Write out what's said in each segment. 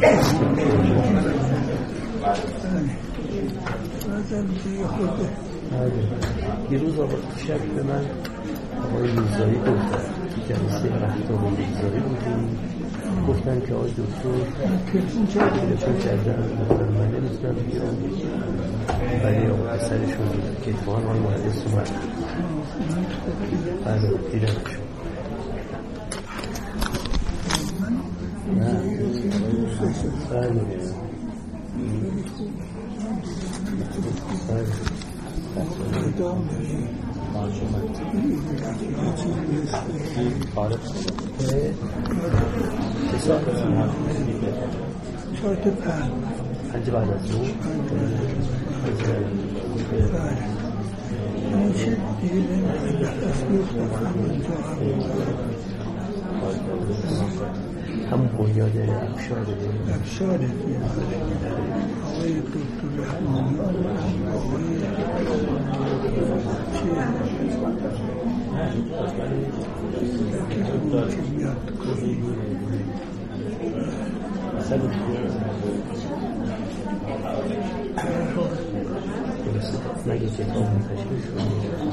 یه روز شب به من آقای میزایی گفتن که جلسه رهتاب میزایی بودیم گفتن که آقای دکتر تلفن کردن من نمی‌تونم بیام ولی آقا پسرشون که اتفاقا آقای مهندس اومد بله دیدمشون بله آره ساعت پنج پنج بعد از ظهر اون چه دیگه نمی‌دونم دست بیفتم همونجا همون بنیاد افشاره افشار آقای دکتر رحمانی آقای چه که میاد کنی مگه کتاب منتشر شد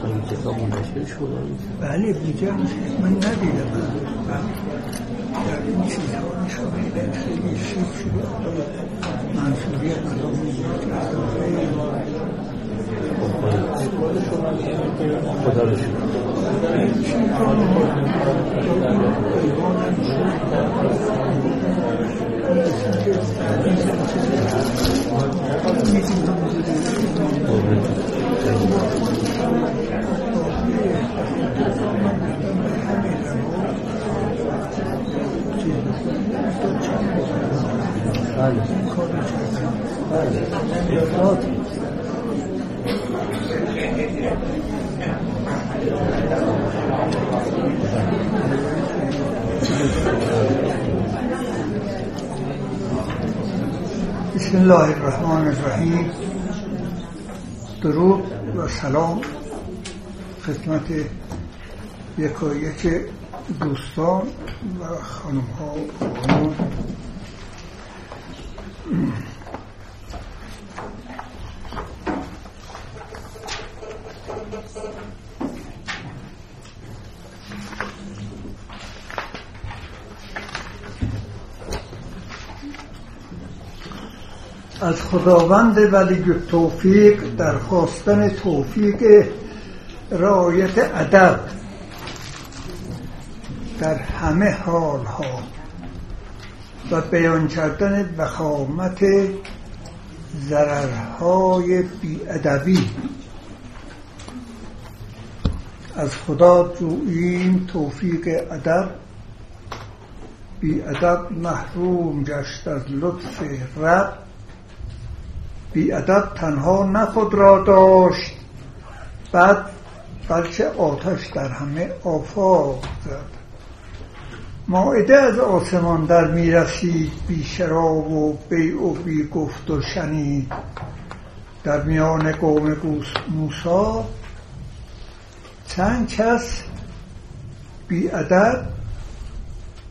مگه کتاب منتشر شد بله بیجا من ندیدم. 你说，你说没得吃，你吃去了？你别人都不理解，我来了，我了，我来了，我，بله. بله. بسم الله الرحمن الرحیم. درود و سلام. خدمت یکا یک دوستان و خانم ها و. از خداوند ولی توفیق درخواستن توفیق رعایت ادب در همه حال ها و بیان کردن وخامت ضررهای بیادبی. از خدا جوییم توفیق ادب. بیادب محروم گشت از لطف رب. بیادب تنها نه خود را داشت بعد بلکه آتش در همه آفاق زد. ماعده از آسمان در می رسید بی شراب و بیع و بی گفت و شنید. در میان قوم موسا چند کس بی ادب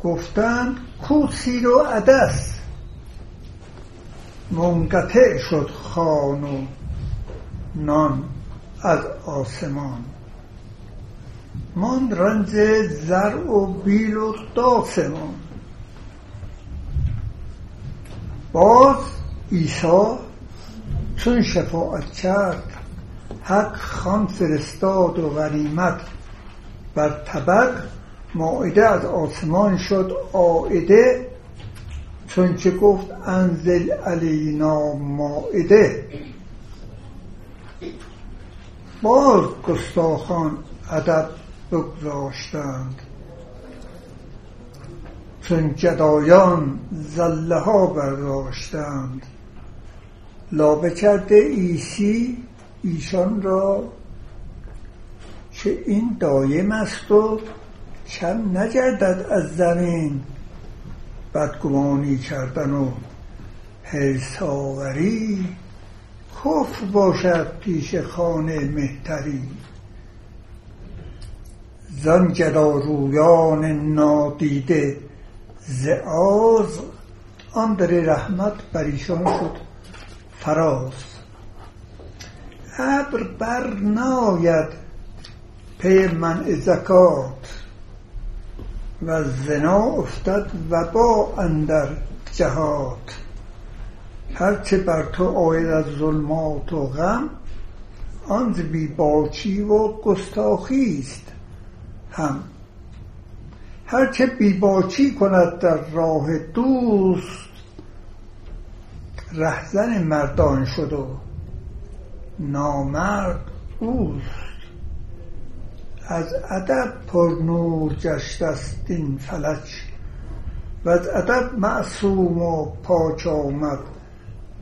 گفتند کو سیر و عدس. منقطع شد خان و نان از آسمان. ماند رنج زرع و بیل و داسمان باز عیسی چون شفاعت کرد حق خان فرستاد و غنیمت بر طبق ماعده از آسمان شد آعده چون که گفت انزل علینا ماعده باز گستاخان ادب بگذاشتند. چون جدایان زله ها برداشتند. لابه کرده ایسی ایشان را که این دایم است و کم نگردد از زمین. بدگمانی کردن و حرساوری کفر باشد پیش خانه مهتری. زن جدارویان نادیده. ز آز آن در رحمت بر ایشان شد. فراز. ابر بر ناید پی منع زکات. و زنا افتد و با اندر جهات. هرچه بر تو آید از ظلمات و غم آن باچی و گستاخی هم. هرچه بی باچی کند در راه دوست رهزن مردان شد و نامرد اوست. از ادب پر نور گشت است این فلک و از ادب معصوم و پاک آمد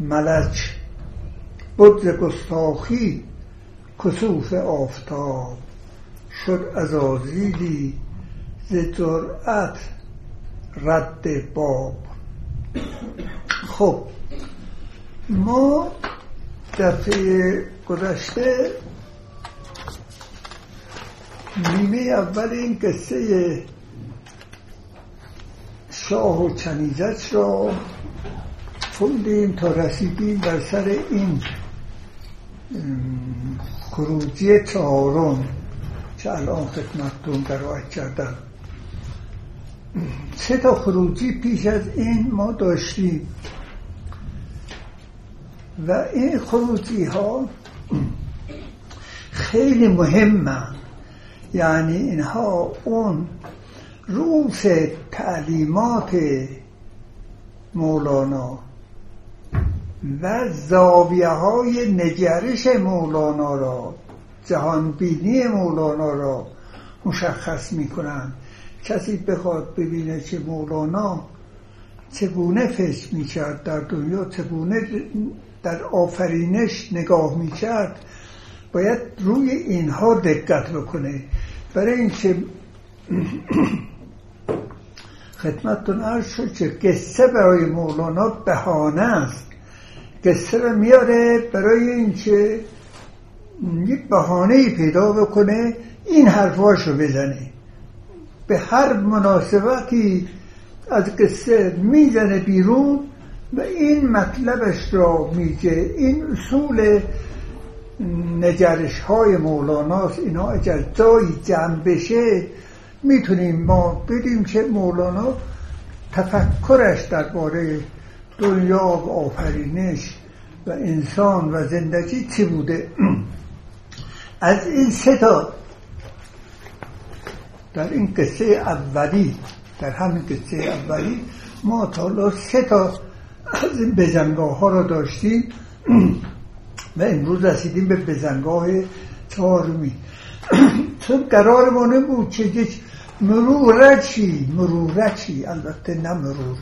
ملک. بود گستاخی کسوف آفتاب. شد از آزیدی ز جرأت رد باب. خب ما دفعه گذشته نیمه اول این قصه شاه و چنیزت را خوندیم تا رسیدیم بر سر این خروجی چهارم. که الان خدمتتون قرائت کردم. سه تا خروجی پیش از این ما داشتیم. و این خروجی ها خیلی مهمه. یعنی اینها اون روس تعلیمات مولانا و زاویه های نگرش مولانا را جهانبینی مولانا را مشخص می‌کنند. کسی بخواد ببینه که مولانا چگونه فکر می‌کرد در دنیا چگونه در آفرینش نگاه می‌کرد باید روی اینها دقت بکنه. برای اینکه خدمتتون عرض شد که قصه برای مولانا بهانه است. قصه رو میاره برای اینکه یک بهانه پیدا بکنه این حرفاش رو بزنه. به هر مناسبتی از قصه می‌زنه بیرون و این مطلبش را میگه. این اصول نگرش های مولاناست. اینا اگر جایی جمع بشه می‌تونیم ما بدیم که مولانا تفکرش درباره دنیا و آفرینش و انسان و زندگی چی بوده. از این سه تا در این قصه اولی در همین قصه اولی ما تا سه تا از این بزنگاه ها را داشتیم و امروز رسیدیم به بزنگاه چهارمی. چون قرار ما بود که یک مرورچی مرورچی البته نه مرور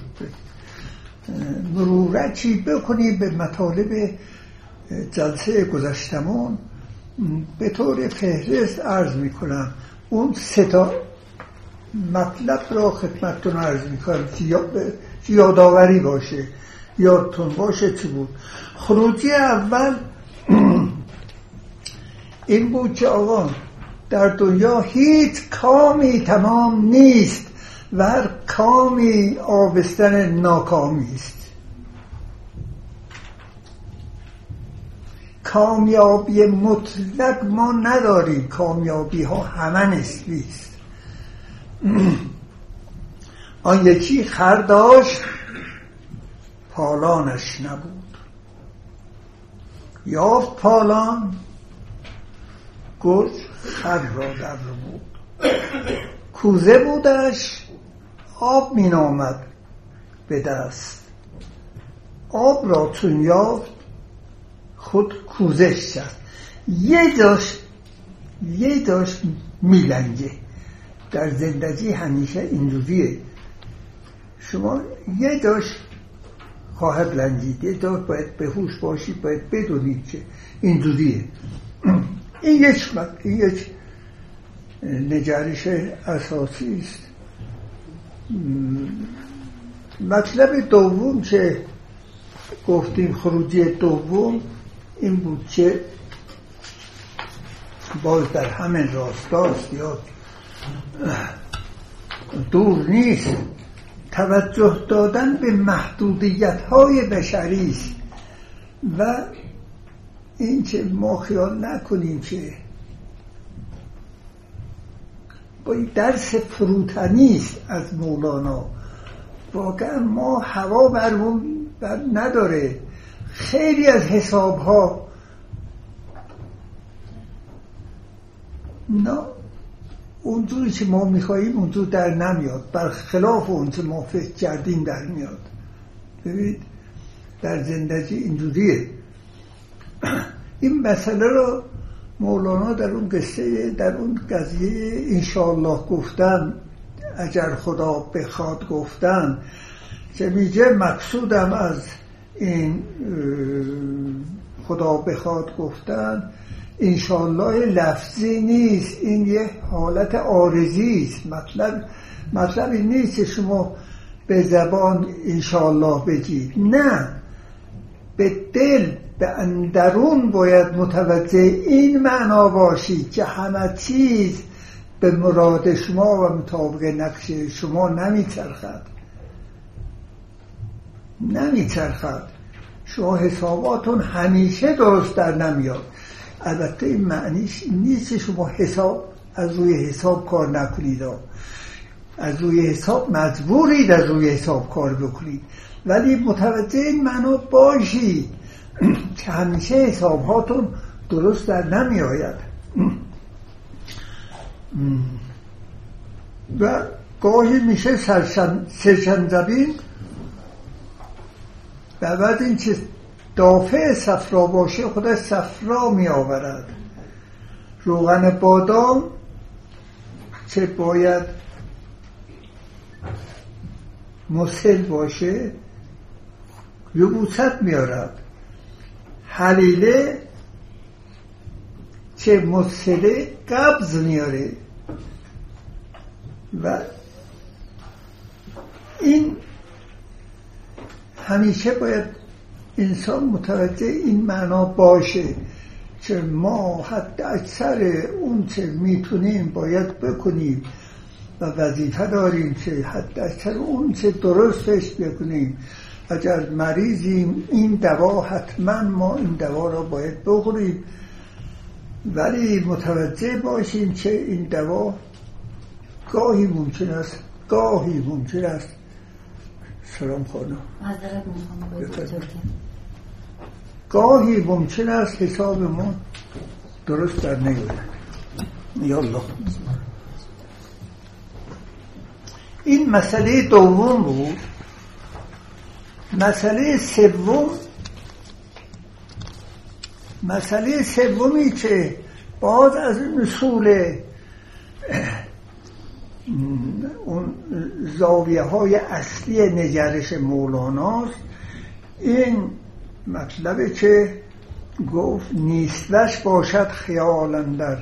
مرورچی بکنی به مطالب جلسه گذشتمون. به طور فهرست عرض می‌کنم اون سه تا مطلب را خدمتتون عرض می‌کنم. که یادآوری باشه. یادتون باشه چی بود. خروجی اول این بود که آقا در دنیا هیچ کامی تمام نیست و هر کامی آبستن ناکامی است. کامیابی مطلق ما نداریم. کامیابی ها همه نسبی است آن یکی خرداش پالانش نبود. یافت پالان گرز خر را در بود کوزه بودش آب می نامد به دست. آب را چون یافت خود کوزش کرد. یه داشت یه داشت میلنگه. در زندگی همیشه اینجوریه شما یه داشت خواهد لنجید یه داشت باید به هوش باشی باید بدونید که اینجوریه این یک این یک نگرش اساسی است. مطلب دوم که گفتیم خروجی دوم این بود که باز در همین راستاست یا دور نیست. توجه دادن به محدودیت های بشری است. و این که ما خیال نکنیم که با این درس فروتنی است از مولانا. واقعا ما هوا برمون بر نداره. خیلی از حساب ها نه اونجوری که ما میخواییم اونجور در نمیاد. برخلاف اون که ما فکر کردیم در میاد. ببینید در زندگی اینجوریه. این مسئله رو مولانا در اون قصه در اون قضیه انشاءالله گفتن اگر خدا بخواد گفتن که میگه مقصودم از این خدا بخواد گفتن انشالله لفظی نیست. این یه حالت آرزی است. مطلب مطلب این نیست که شما به زبان انشالله بگید. نه. به دل به اندرون باید متوجه این معنا باشید که همه چیز به مراد شما و مطابق نقش شما نمیچرخد. نمیچرخد. شما حساباتون همیشه درست در نمیاد. البته این معنیش نیست شما حساب از روی حساب کار نکنید. از روی حساب مجبورید از روی حساب کار بکنید. ولی متوجه این معنا باشید که همیشه حساب هاتون درست در نمی آید و گاهی میشه سرشنزبین و بعد این چیز دافع صفرا باشه خودش صفرا می آورد روغن بادام چه باید مسل باشه یبوست میارد حلیله چه مسله قبض میاره و این همیشه باید انسان متوجه این معنا باشه که ما حتی اکثر اون چه می‌تونیم باید بکنیم و وظیفه داریم که حتی اکثر اون چه درستش بکنیم. اگر مریضیم این دوا حتما ما این دوا را باید بخوریم. ولی متوجه باشیم که این دوا گاهی ممکن است گاهی ممکن است سلام خانم. گاهی ممکن است حساب ما درست در نیاید یا الله. این مسئله دوم بود. مسئله سوم مسئله سومی که باز از اصول اون زاویه های اصلی نگرش مولاناست. این مطلب که گفت نیستش باشد خیال در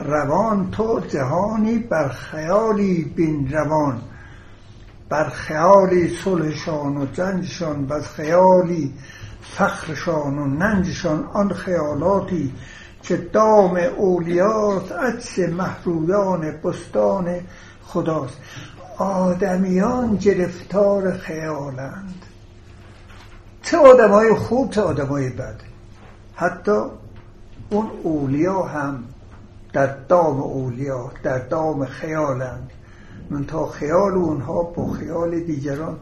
روان تو جهانی بر خیالی بین روان. بر خیالی صلحشان و جنجشان بر خیالی فخرشان و ننجشان. آن خیالاتی که دام اولیات عکس محرویان بستان خداست. آدمیان گرفتار خیالند. چه آدمای خوب چه آدمای بد. حتی اون اولیا هم در دام اولیا در دام خیالند. من تا خیال اونها با خیال دیگران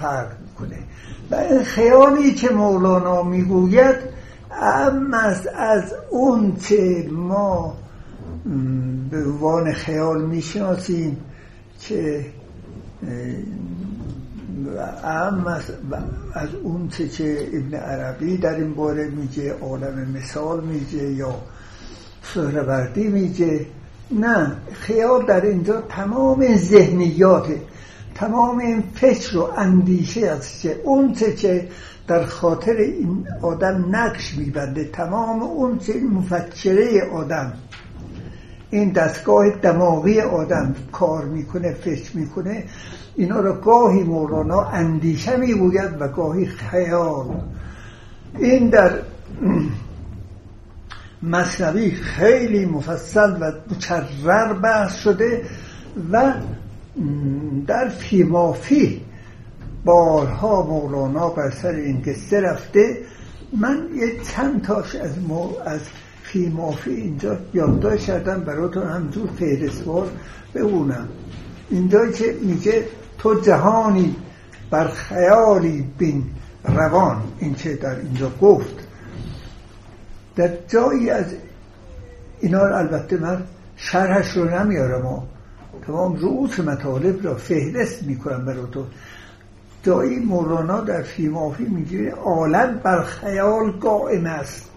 فرق می‌کنه. و این خیالی که مولانا می‌گوید اما از, از اون چه ما به عنوان خیال می‌شناسیم که اهم از اون چه که ابن عربی در این باره میگه عالم مثال میگه یا سهروردی میگه. نه خیال در اینجا تمام ذهنیات تمام این فکر و اندیشه است که اون چه که در خاطر این آدم نقش میبنده تمام اون چه مفکره آدم. این دستگاه دماغی آدم کار می‌کنه فکر می‌کنه اینا را گاهی مولانا اندیشه می‌گوید و گاهی خیال. این در مصنوی خیلی مفصل و مکرر بحث شده و در فیمافی بارها مولانا بر سر این قصه رفته من یه چند تاش از, از فیمافی اینجا یادداشت کردم براتون همجور فهرستوار ببونم اینجا که میگه تو جهانی بر خیالی بین روان این چه در اینجا گفت. در جایی از اینا البته من شرحش رو نمیارم و تمام رؤوس مطالب را فهرست می‌کنم برای تو جایی مولانا در فیمافی میگه عالم بر خیال قائم است.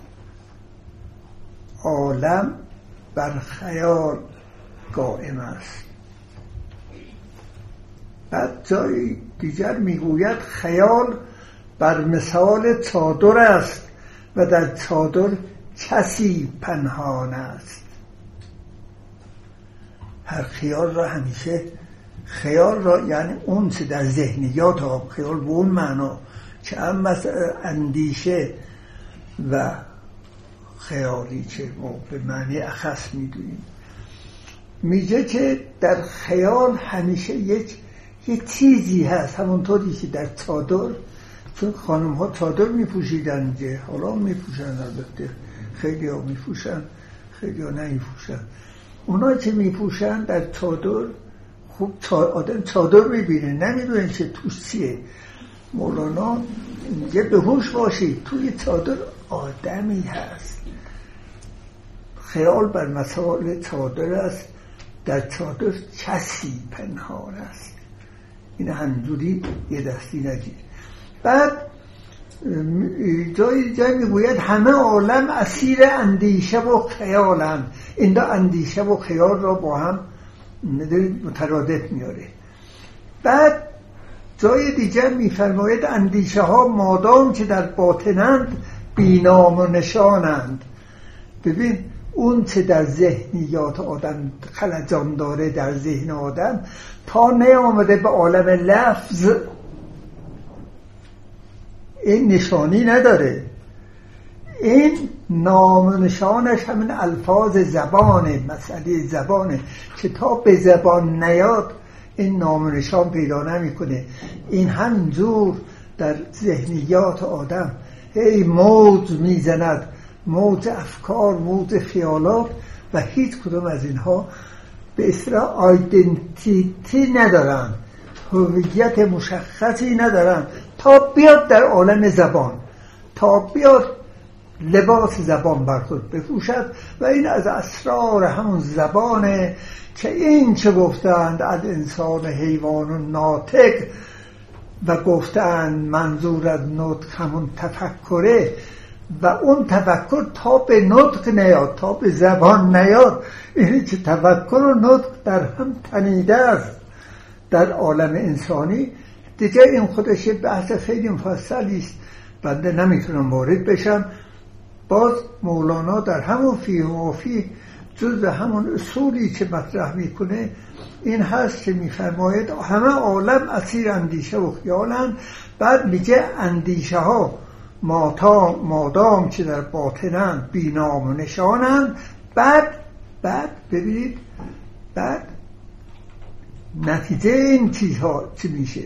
عالم بر خیال قائم است. بعد جایی دیگر می‌گوید خیال بر مثال چادر است و در چادر کسی پنهان است. هر خیال را همیشه خیال را یعنی اون چه در ذهنیات ها خیال به اون معنا که هم اندیشه و خیالی که ما به معنی اخص می‌دونیم. میگه که در خیال همیشه یک یک چیزی هست. همونطوری که در چادر چون خانم ها چادر میپوشیدن که حالا میپوشن البته. خیلی ها میپوشن خیلی ها نمیپوشن. اونا که میپوشن در چادر خوب آدم چادر می‌بینه. نمی‌دونه که توش چیه. مولانا میگه به هوش باشید. توی چادر آدمی هست. خیال بر مسائل چادر است. در چادر کسی پنهان است. این همجوری یه دستی نگیر. بعد جای جای می‌گوید همه عالم اسیر اندیشه و خیالند این اندیشه و خیال را با هم مترادف میاره بعد جای دیگر میفرماید اندیشه ها مادام که در باطنند بینام و نشانند. ببین اون چه در ذهنیات آدم خلجان داره در ذهن آدم تا نیامده به عالم لفظ این نشانی نداره. این نام نشانش همین الفاظ زبانه مسئله زبانه که تا به زبان نیاد این نام نشان پیدا نمی‌کنه. این همجور در ذهنیات آدم هی موج می‌زند. موج افکار موج خیالات و هیچ کدوم از اینها به اصطلاح آیدنتیتی ندارن. هویت مشخصی ندارن. تا بیاد در عالم زبان تا بیاد لباس زبان بر خود بپوشد و این از اسرار همون زبانه که این چه گفتند؟ از انسان حیوان و ناطق و گفتند منظور از نطق همون تفکره. و اون تفکر تا به نطق نیاد تا به زبان نیاد. اینه که تفکر و نطق در هم تنیده است در عالم انسانی. دیگه این خودش بحث خیلی مفصلی است. بنده نمی‌تونم وارد بشم. باز مولانا در همون فی جز همون اصولی که مطرح می‌کنه این هست که میفرماید همه عالم اسیر اندیشه و خیالند. بعد میگه اندیشه ها مادام که در باطنند بینام و نشانند. بعد بعد ببینید بعد نتیجه این چیزها چی میشه؟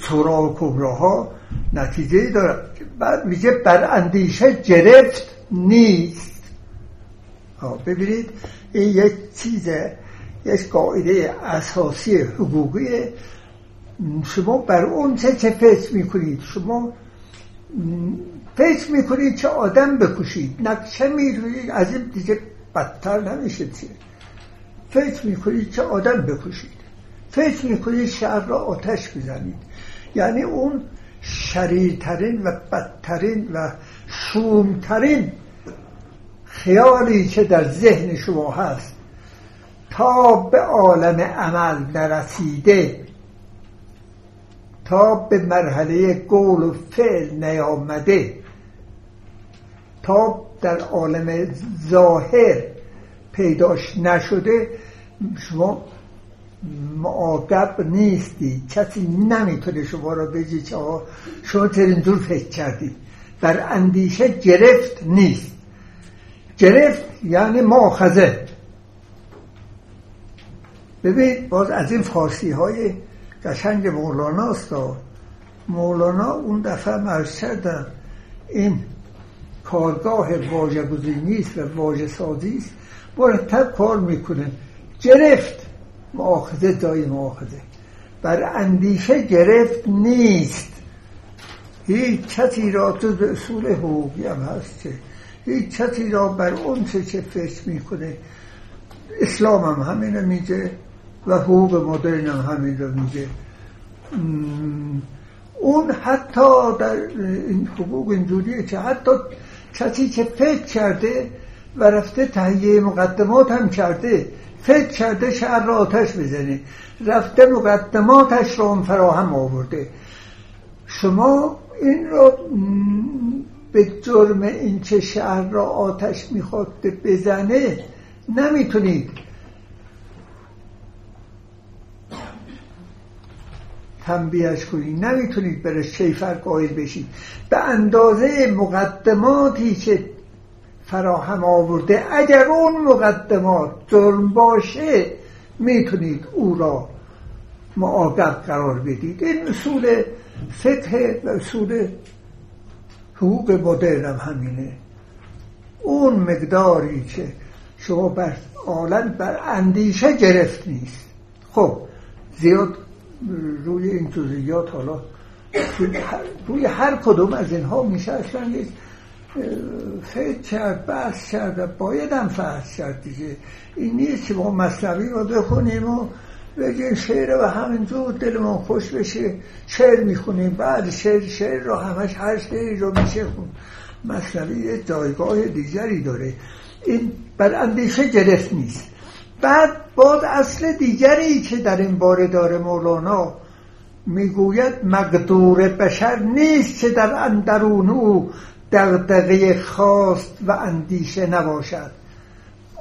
سورا و کبراها نتیجه داره بعد میگه بر اندیشه گرفت نیست. ببینید این یک چیز یک قاعده اساسی حقوقی. شما بر اون چه چه فکر می‌کنید؟ شما فکر می‌کنید که آدم بکشید نقشه می‌روید. از این دیگه بدتر نمیشه چیه فکر می‌کنید که آدم بکشید فکر می‌کنید شهر را آتش بزنید یعنی اون شریرترین و بدترین و شومترین خیالی که در ذهن شما هست تا به عالم عمل نرسیده تا به مرحله قول و فعل نیامده. تا در عالم ظاهر پیداش نشده شما معاقب نیستی. کسی نمی‌تونه شما را بگی که شما ترین دور فکر کردید. بر اندیشه گرفت نیست. گرفت یعنی ماخذه ببین باز از این فارسی های قشنگ مولانا است مولانا اون دفعه کردن این کارگاه واژه گزینی است و واژه سازی است مرتب کار می‌کنه. گرفت. مؤاخذه دای مؤاخذه. بر اندیشه گرفت نیست. هیچ کسی را تو به اصول حقوقی هم هست که هیچ کسی را بر اون چه فکر می‌کنه. اسلام هم همین رو میگه. و حقوق مدرن هم همین رو میگه. اون حتی در این حقوق اینجوریه که حتی کسی که فکر کرده و رفته تهیه مقدمات هم کرده فکر کرده شهر را آتش بزنه رفته مقدماتش را فراهم آورده. شما این را به جرم این که شهر را آتش می‌خواد بزنه نمی‌تونید. تنبیهش کنید نمی‌تونید برش شیفر قائل بشید. به اندازه مقدماتی که فراهم آورده اگر اون مقدمات جرم باشه می‌تونید او را معاقب قرار بدید. این اصول فقه و اصول حقوق مدرن هم همینه. اون مقداری که شما بر عالم بر اندیشه گرفت نیست. خب زیاد روی این جزئیات حالا روی هر کدوم از اینها میشه اصلا یک فکر کرد بحث کرد باید هم فحص کرد دیگه. این نیست که ما مصنوی رو بخونیم و بگیم شعر و همینجور دلمون خوش بشه شعر می‌خونیم. بعد شعر شعر رو همش هر شعری رو میشه خون. مصنوی یه جایگاه دیگری داره. این بر اندیشه گرفت نیست. بعد باز اصل دیگری که در این باره داره مولانا می‌گوید مقدور بشر نیست که در اندرون او دغدغه خواست و اندیشه نباشد.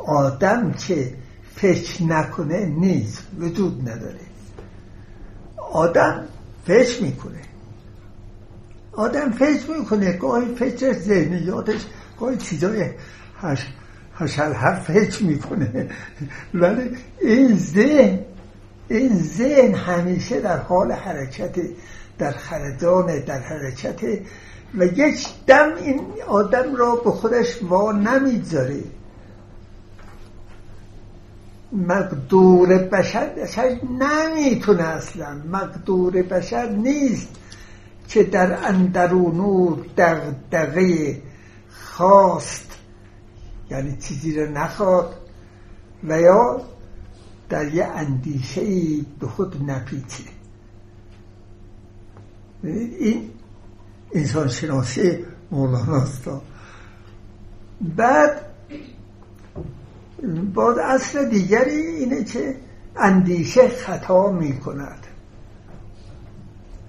آدم که فکر نکنه نیست وجود نداره. آدم فکر می‌کنه. آدم فکر می‌کنه گاهی فکر ذهنیاتش گاهی چیزای حشل حرف فکر می‌کنه. ولی این ذهن این ذهن همیشه در حال حرکت در خردان در حرکت. و یک دم این آدم را به خودش وا نمی‌ذاره مقدور بشر بشر نمی‌تونه اصلا مقدور بشر نیست که در اندرون دغدغه خواست یعنی چیزی رو نخواد و یا در یه اندیشه ای به خود نپیچه. این انسان شناسی مولاناست بعد باز اصل دیگری اینه که اندیشه خطا می کند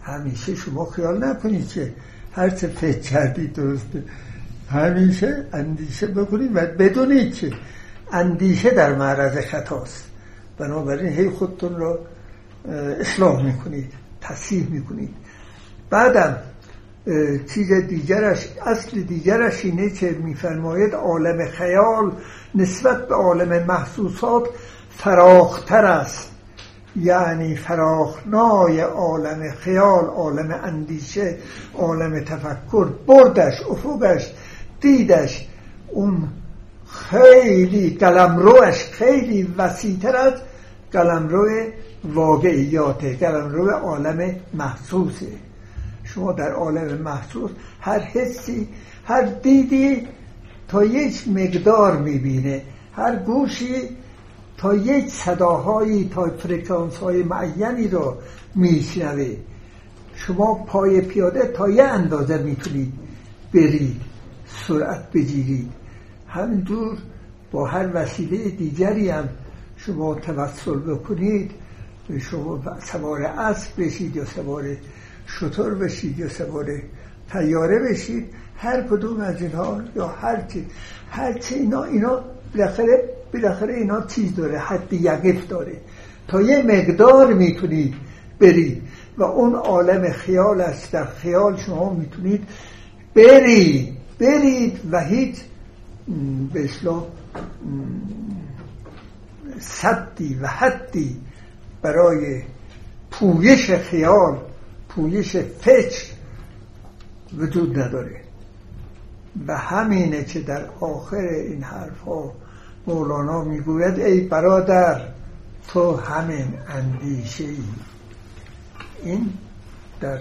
همیشه شما خیال نکنید که هر چه فکر کردید درسته. همیشه اندیشه بکنید و بدونید که اندیشه در معرض خطاست. بنابراین هی خودتون را اصلاح می‌کنید تصحیح می‌کنید بعدم چیز دیگرش اصل دیگرش اینه که میفرماید عالم خیال نسبت به عالم محسوسات فراختر است. یعنی فراخنای عالم خیال عالم اندیشه عالم تفکر بردش افقش دیدش. اون خیلی قلمروش خیلی وسیعتر از قلمرو واقعیاته قلمرو عالم محسوسه. شما در عالم محسوس هر حسی هر دیدی تا یک مقدار می‌بینه. هر گوشی تا یک صداهایی تا فرکانس های معینی رو میشنوه. شما پای پیاده تا یه اندازه می‌تونید برید. سرعت بگیرید. همینطور با هر وسیله دیگری هم شما توسل بکنید. شما سوار اسب بشید یا سوار شطور بشید یا سوار تیاره بشید. هر کدوم از اینها یا هر چی هر چی اینا اینا بالاخره بالاخره اینا چیز داره حد یقف داره. تا یه مقدار می‌تونید برید و اون عالم خیال است. در خیال شما می‌تونید برید. برید و هیچ به اصلاح صدی و حدی برای پویش خیال پویش فکر وجود نداره. و همینه که در آخر این حرف ها مولانا می‌گوید ای برادر تو همین اندیشه ای این در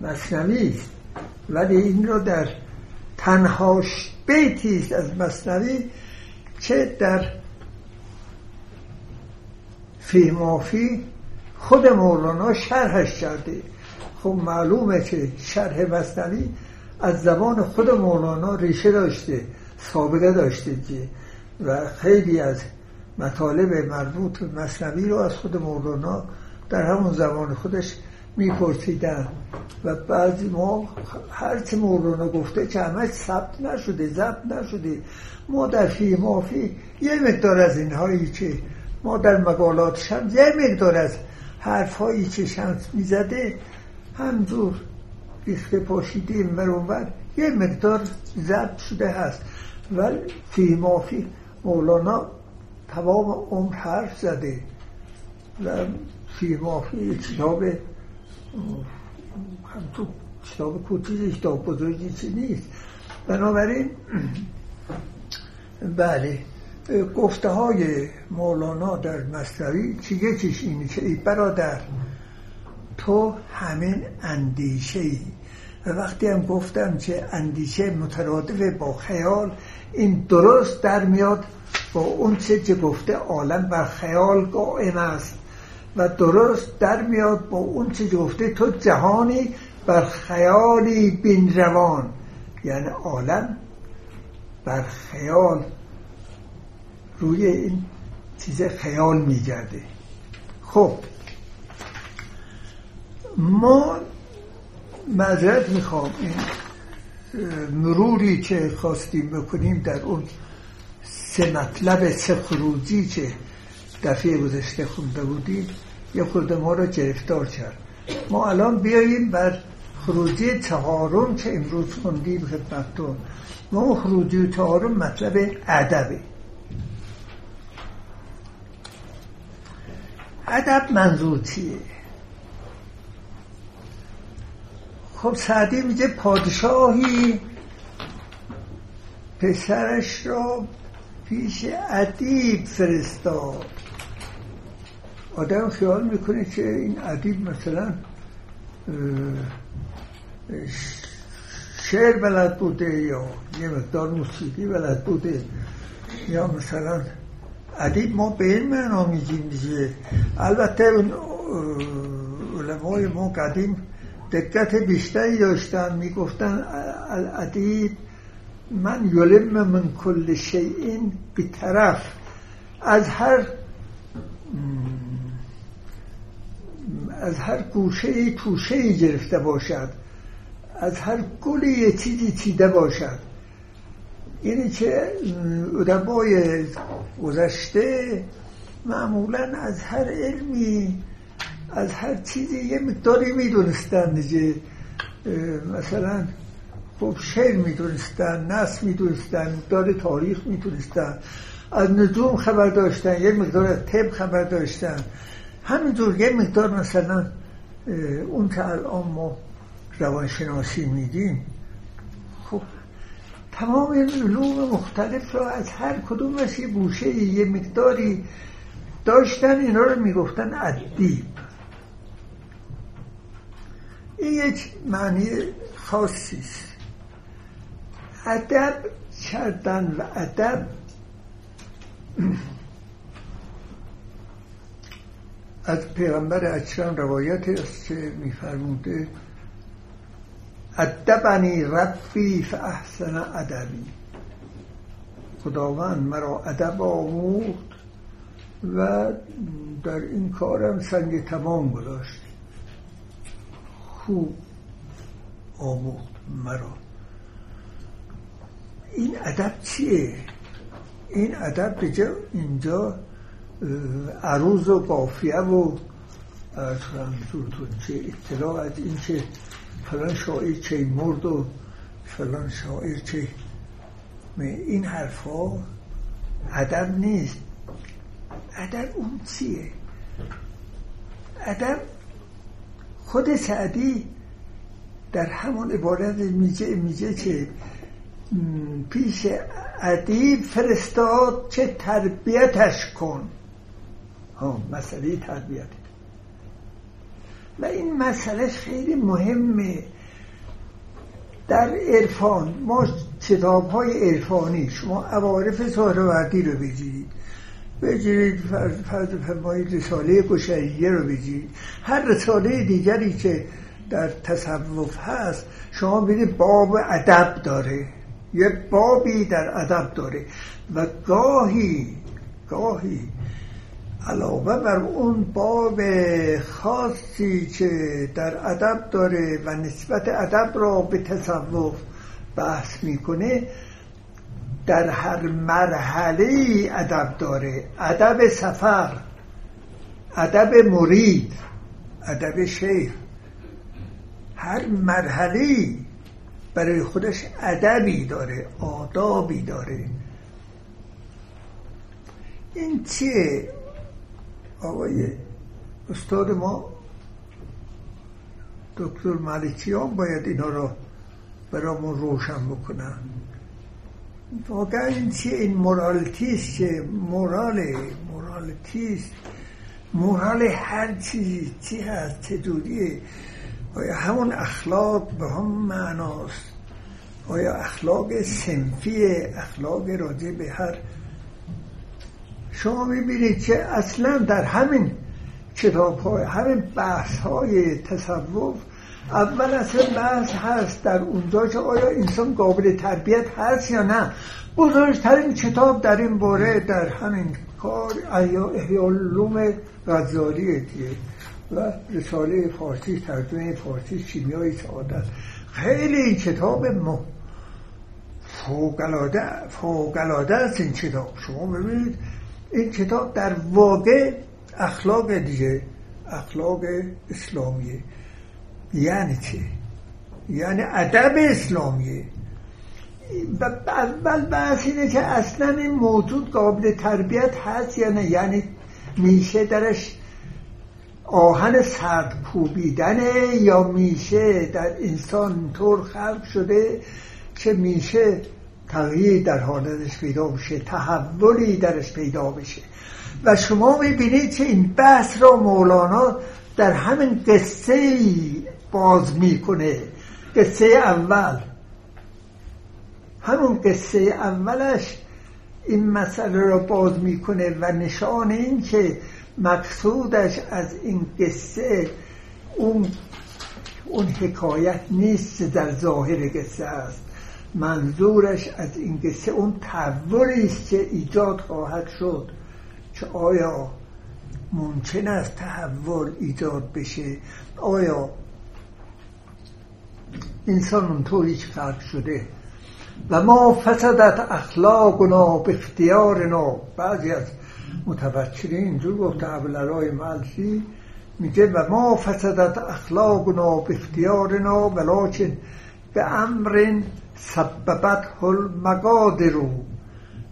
مصنوی است. ولی این رو در تنهاش بیتی است از مصنوی که در فیمافی خود مولانا شرحش کرده. خب معلومه که شرح مصنوی از زبان خود مولانا ریشه داشته سابقه داشته که و خیلی از مطالب مربوط به مصنوی رو از خود مولانا در همون زبان خودش میپرسیدن. و بعضی ما هرچی مولانا گفته که همه ثبت نشده ضبط نشده. ما در فی مافی یه مقدار از اینهایی که ما در مقالات شمس یه مقدار از حرفهایی که شمس می‌زده همجور ریخته پاشیده مرونور یه مقدار ضبط شده هست. ولی فی مافی مولانا تمام عمر حرف زده. و فی مافی کتاب تو کتاب کوچیزی کتاب بزرگی چی نیست بنابراین بله گفته های مولانا در مصنوی چی یکیش اینه که ای برادر تو همین اندیشه ای و وقتی هم گفتم که اندیشه مترادف با خیال این درست در میاد با اون چه که گفته عالم بر خیال قائم است و درست در میاد با اون چه گفته تو جهانی بر خیالی بین روان. یعنی عالم بر خیال روی این چیز خیال میگرده. خب ما معذرت می‌خوام این مروری که خواستیم بکنیم در اون سه مطلب سه خروجی که دفعه گذشته خونده بودیم. یه خود ما رو گرفتار کرد. ما الان بیاییم بر خروجی چهارم که امروز خوندیم خدمتتون. ما خروجی چهارم مطلب ادبه. ادب منظور چیه؟ خب سعدی میگه پادشاهی پسرش را پیش ادیب فرستاد. آدم خیال می‌کنه که این ادیب مثلا شعر بلد بوده یا یه مقدار موسیقی بلد بوده یا مثلا ادیب ما به این معنا میگیم دیگه. البته اون علمای ما قدیم دقت بیشتری داشتن می‌گفتن الادیب من یلم من کل شیء بی طرف از هر از هر گوشه ای توشه ای گرفته باشد از هر گلی یه چیزی چیده باشد. اینی که ادبای گذشته معمولا از هر علمی از هر چیزی یه مقداری می‌دونستن دیگه مثلا خب شعر می‌دونستن نصف می‌دونستن مقدار تاریخ می‌دونستن از نجوم خبر داشتن یه مقدار از طب خبر داشتن همینطور یه مقدار مثلا اون که الان ما روانشناسی میدیم خب تمام علوم مختلف را از هر کدوم از یه بوشه یه مقداری داشتن اینا رو می‌گفتن ادیب این یک معنی خاصی است. ادب کردن و ادب از پیغمبر اکرم روایت است که میفرموده ادبنی ربی فاحسن ادبی. خداوند مرا ادب آموخت و در این کارم سنگ تمام گذاشت. خوب آموخت مرا. این ادب چیه؟ این ادب اینجا عروض و قافیه و اطلاع از این که فلان شاعر چه مرد و فلان شاعر چه این حرفا ادب نیست. ادب اون چیه؟ ادب خود سعدی در همون عبارت میجه میجه که پیش ادیب فرستاد چه تربیتش کن. ها مسئله تربیت. و این مسئله خیلی مهمه. در عرفان ما کتاب های عرفانی شما عوارف سهروردی رو بگیرید. بگیرید فرض فرمایید رساله گشریه رو بگیرید. هر رساله دیگری که در تصوف هست شما ببینید باب ادب داره. یه بابی در ادب داره. و گاهی گاهی علاوه بر اون باب خاصی که در ادب داره و نسبت ادب را به تصوف بحث می‌کنه در هر مرحله ادب داره. ادب سفر ادب مرید ادب شیخ هر مرحله برای خودش ادبی داره آدابی داره. این چیه؟ آقای استاد ما دکتر ملکیان باید اینا را برامون روشن بکنن. واقعا این چیه این مورالتیست که مورال مورالتیست مورال هر چیزی چی هست چه جوریه آیا همون اخلاق به هم معناست؟ آیا اخلاق سنفی اخلاق راجع به هر شما می‌بینید که اصلا در همین کتاب های همین بحث های تصوف اول اصلا بحث هست در اونجا که آیا انسان قابل تربیت هست یا نه. بزرگترین کتاب در این باره در همین کار احیاء علوم غزالیه دیگه و رساله فارسی ترجمه فارسی شیمیای سعادت. خیلی کتاب مو فوقلاده فوقلاده است این کتاب. شما ببینید این کتاب در واقع اخلاق دیگه اخلاق اسلامیه. یعنی چه یعنی ادب اسلامیه. و اول بحث اینه که اصلا این موجود قابل تربیت هست یا نه؟ یعنی میشه درش آهن سرد کوبیدنه یا میشه در انسان طور خلق شده که میشه تغییر در حالتش پیدا بشه تحولی درش پیدا بشه و شما می‌بینید که این بحث را مولانا در همین قصه باز می‌کنه. قصه اول. همون قصه اولش این مسئله را باز می‌کنه و نشان این که مقصودش از این قصه اون اون حکایت نیست در ظاهر قصه است. منظورش از این قصه اون تحولی است که ایجاد خواهد شد که آیا ممکن است تحول ایجاد بشه؟ آیا انسان اونطوری که خلق شده؟ و ما فسدت اخلاقنا به اختیارنا بعضی از متبچرین اینجور گفته ابلرای ملسی میگه و ما فسدت اخلاقنا به اختیارنا ولکن به امر سببت هل مقادرو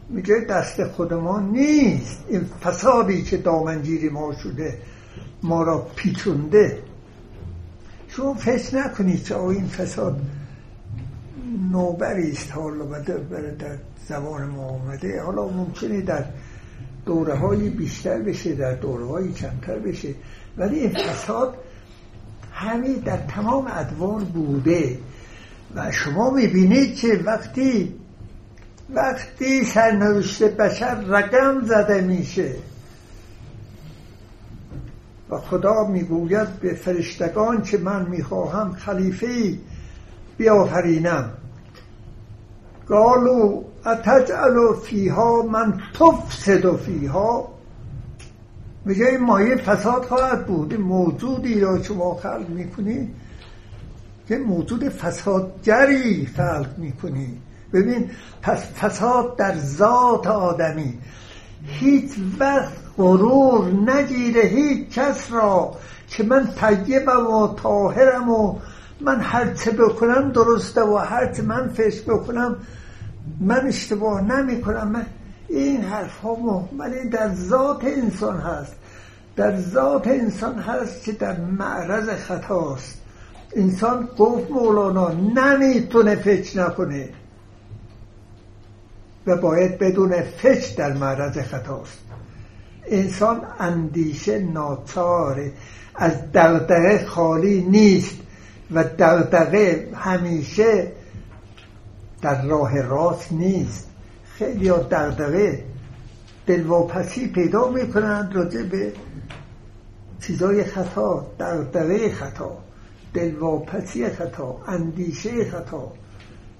میگه دست خود ما نیست. این فسادی که دامنگیری ما شده ما را پیچونده. شما فکر نکنید که این فساد نوبری است. حالا در زبان ما آمده. حالا ممکنه در دوره های بیشتر بشه در دوره های کمتر بشه. ولی این فساد همین در تمام ادوار بوده. و شما می‌بینید که وقتی وقتی سرنوشت بشر رقم زده میشه و خدا می‌گوید به فرشتگان که من می‌خواهم خلیفه بیافرینم. قالو اتجعل فیها من تفسد فیها؟ میگه این مایه فساد خواهد بود. موجودی را شما خلق می‌کنید. که موجود فسادگری خلق می‌کنی. ببین پس فساد در ذات آدمی. هیچ وقت غرور نگیره هیچ کس را که من طیبم و طاهرم و من هر چه بکنم درسته و هر چه من فش بکنم من اشتباه نمی کنم من این حرف ها محمل در ذات انسان هست. در ذات انسان هست که در معرض خطاست. انسان گفت مولانا نمی‌تونه فکر نکنه. و باید بدون فکر در معرض خطاست. انسان اندیشه ناچاره از دغدغه خالی نیست و دغدغه همیشه در راه راست نیست. خیلی ها دغدغه دلواپسی پیدا می‌کنند راجع به چیزای خطا دغدغه خطا. دلواپسی خطا اندیشه خطا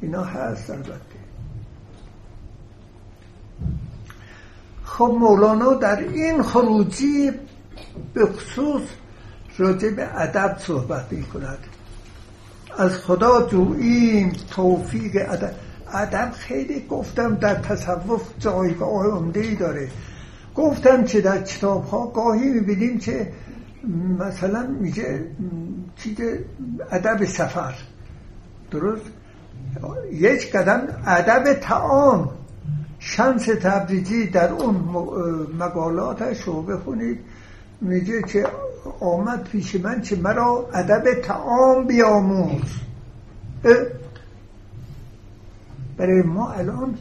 اینا هست البته. خب مولانا در این خروجی به خصوص راجع به ادب صحبت می کند از خدا جوییم توفیق ادب ادب خیلی گفتم در تصوف جایگاه عمده ای داره. گفتم که در کتاب ها گاهی می‌بینیم که مثلا میگه چیز ادب سفر. درست؟ یک قدم ادب تعام. شمس تبریزی در اون مقالاتش رو بخونید. میگه که آمد پیش من که مرا ادب تعام بیاموز. برای ما الان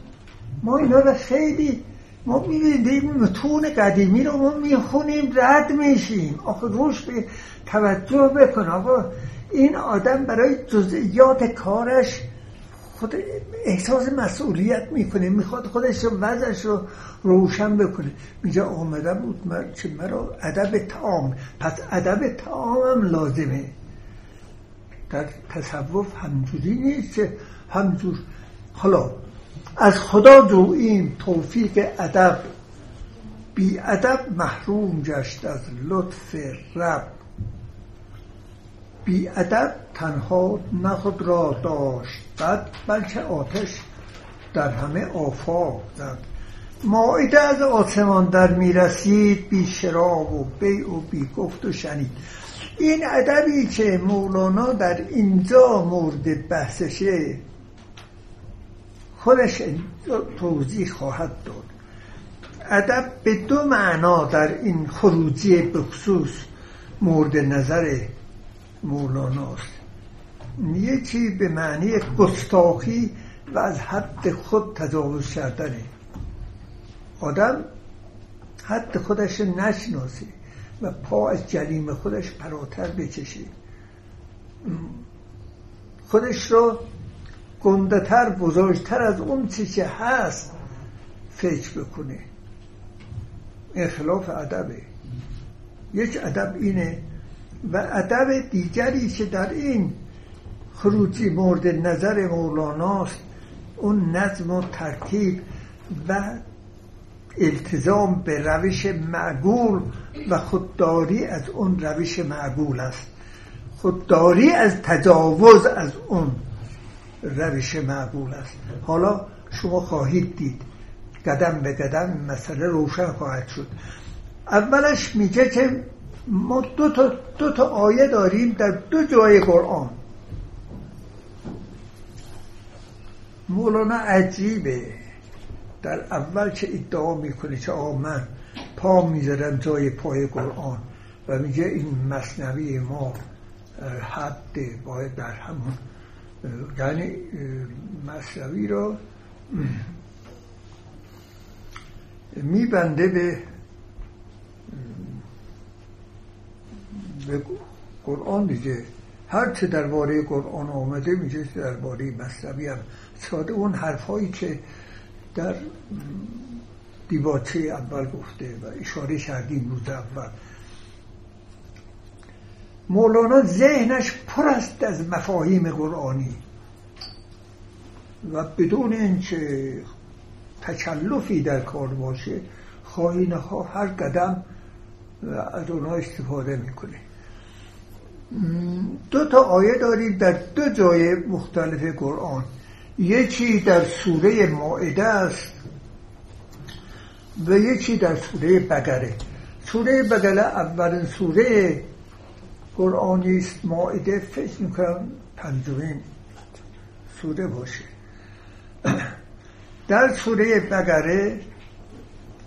ما اینا رو خیلی ما می‌بینیم متون قدیمی رو ما می‌خونیم رد میشیم. آخه روش به توجه بکن. آقا این آدم برای جزئیات کارش خود احساس مسئولیت می‌کنه. می‌خواد خودش رو وضعش رو روشن بکنه. میگه آمده بود من که مرا ادب تعام پس ادب تعام هم لازمه. در تصوف همجوری نیست که همجور حالا از خدا جوییم توفیق ادب. بی ادب محروم گشت از لطف رب. بی ادب تنها نه خود را داشت بعد بلکه آتش در همه آفاق زد. ماعده از آسمان در می‌رسید بی شراب و بیع و بی گفت و شنید. این ادبی که مولانا در اینجا مورد بحثشه خودش توضیح خواهد داد. ادب به دو معنا در این خروجی بخصوص مورد نظر مولاناست یکی به معنی گستاخی و از حد خود تجاوز کردنه. آدم حد خودش نشناسه و پا از جریم خودش پراتر بکشه. خودش رو گندهتر بزرگتر از اون چی که هست فکر بکنه اخلاف ادبه. یک ادب اینه و ادب دیگری که در این خروجی مورد نظر مولاناست اون نظم و ترتیب و التزام به روش معقول و خودداری از اون روش معقول است. خودداری از تجاوز از اون. روش معقول است. حالا شما خواهید دید. قدم به قدم مسئله روشن خواهد شد. اولش میگه که ما دو تا, دو تا آیه داریم در دو جای قرآن. مولانا عجیبه. در اول که ادعا می‌کنه؟ که آقا من پا می‌ذارم جای پای قرآن و میگه این مصنوی ما حد باید در همون یعنی مصنوی رو میبنده به به قرآن دیگه هر چه درباره قرآن آمده میگه درباره مصنوی هم ساده اون حرفهایی که در دیباچه اول گفته و اشاره کردیم روز اول مولانا ذهنش پر است از مفاهیم قرآنی. و بدون اینکه تکلفی در کار باشه خواهی ها هر قدم از اونها استفاده می‌کنه. دو تا آیه داریم در دو جای مختلف قرآن. یکی در سوره مائده است و یکی در سوره بقره. سوره بقره اولین سوره قرآنی است مائده فکر می‌کنم پنجمین سوره باشه. در سوره بقره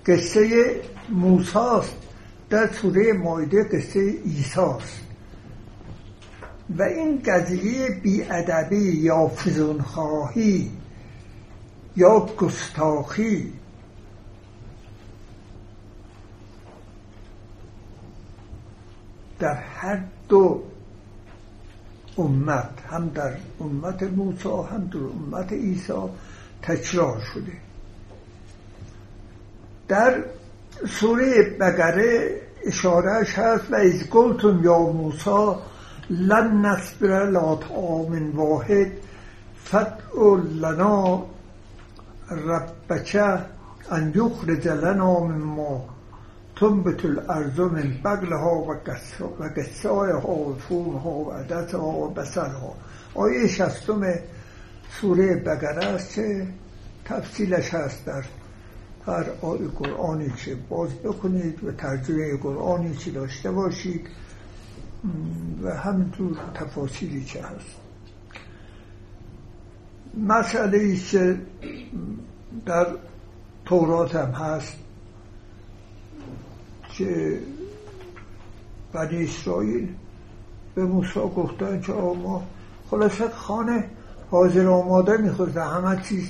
قصه موساست در سوره مایده قصه ایساست و این قضیه بیادبی یا فزونخواهی یا گستاخی در هر دو امت هم در امت موسی هم در امت عیسی تکرار شده. در سوره بقره اشارهش هست و از گلتون یا موسی لن نصبر لا طعام واحد فتع لنا ربچه ان یخرج لنا ما تنبت الارض من بغلها و ها و فومها و عدتها و بسرها آیه شستم سوره بقره است که تفصیلش هست در هر آیه قرآنی که باز بکنید و ترجمه قرآنی که داشته باشید و همینطور تفاصیلی که هست. مسئله ای در تورات هم هست که بنی اسرائیل به موسی گفتن که ما خلاصه خانه حاضر آماده می‌خورد همه چیز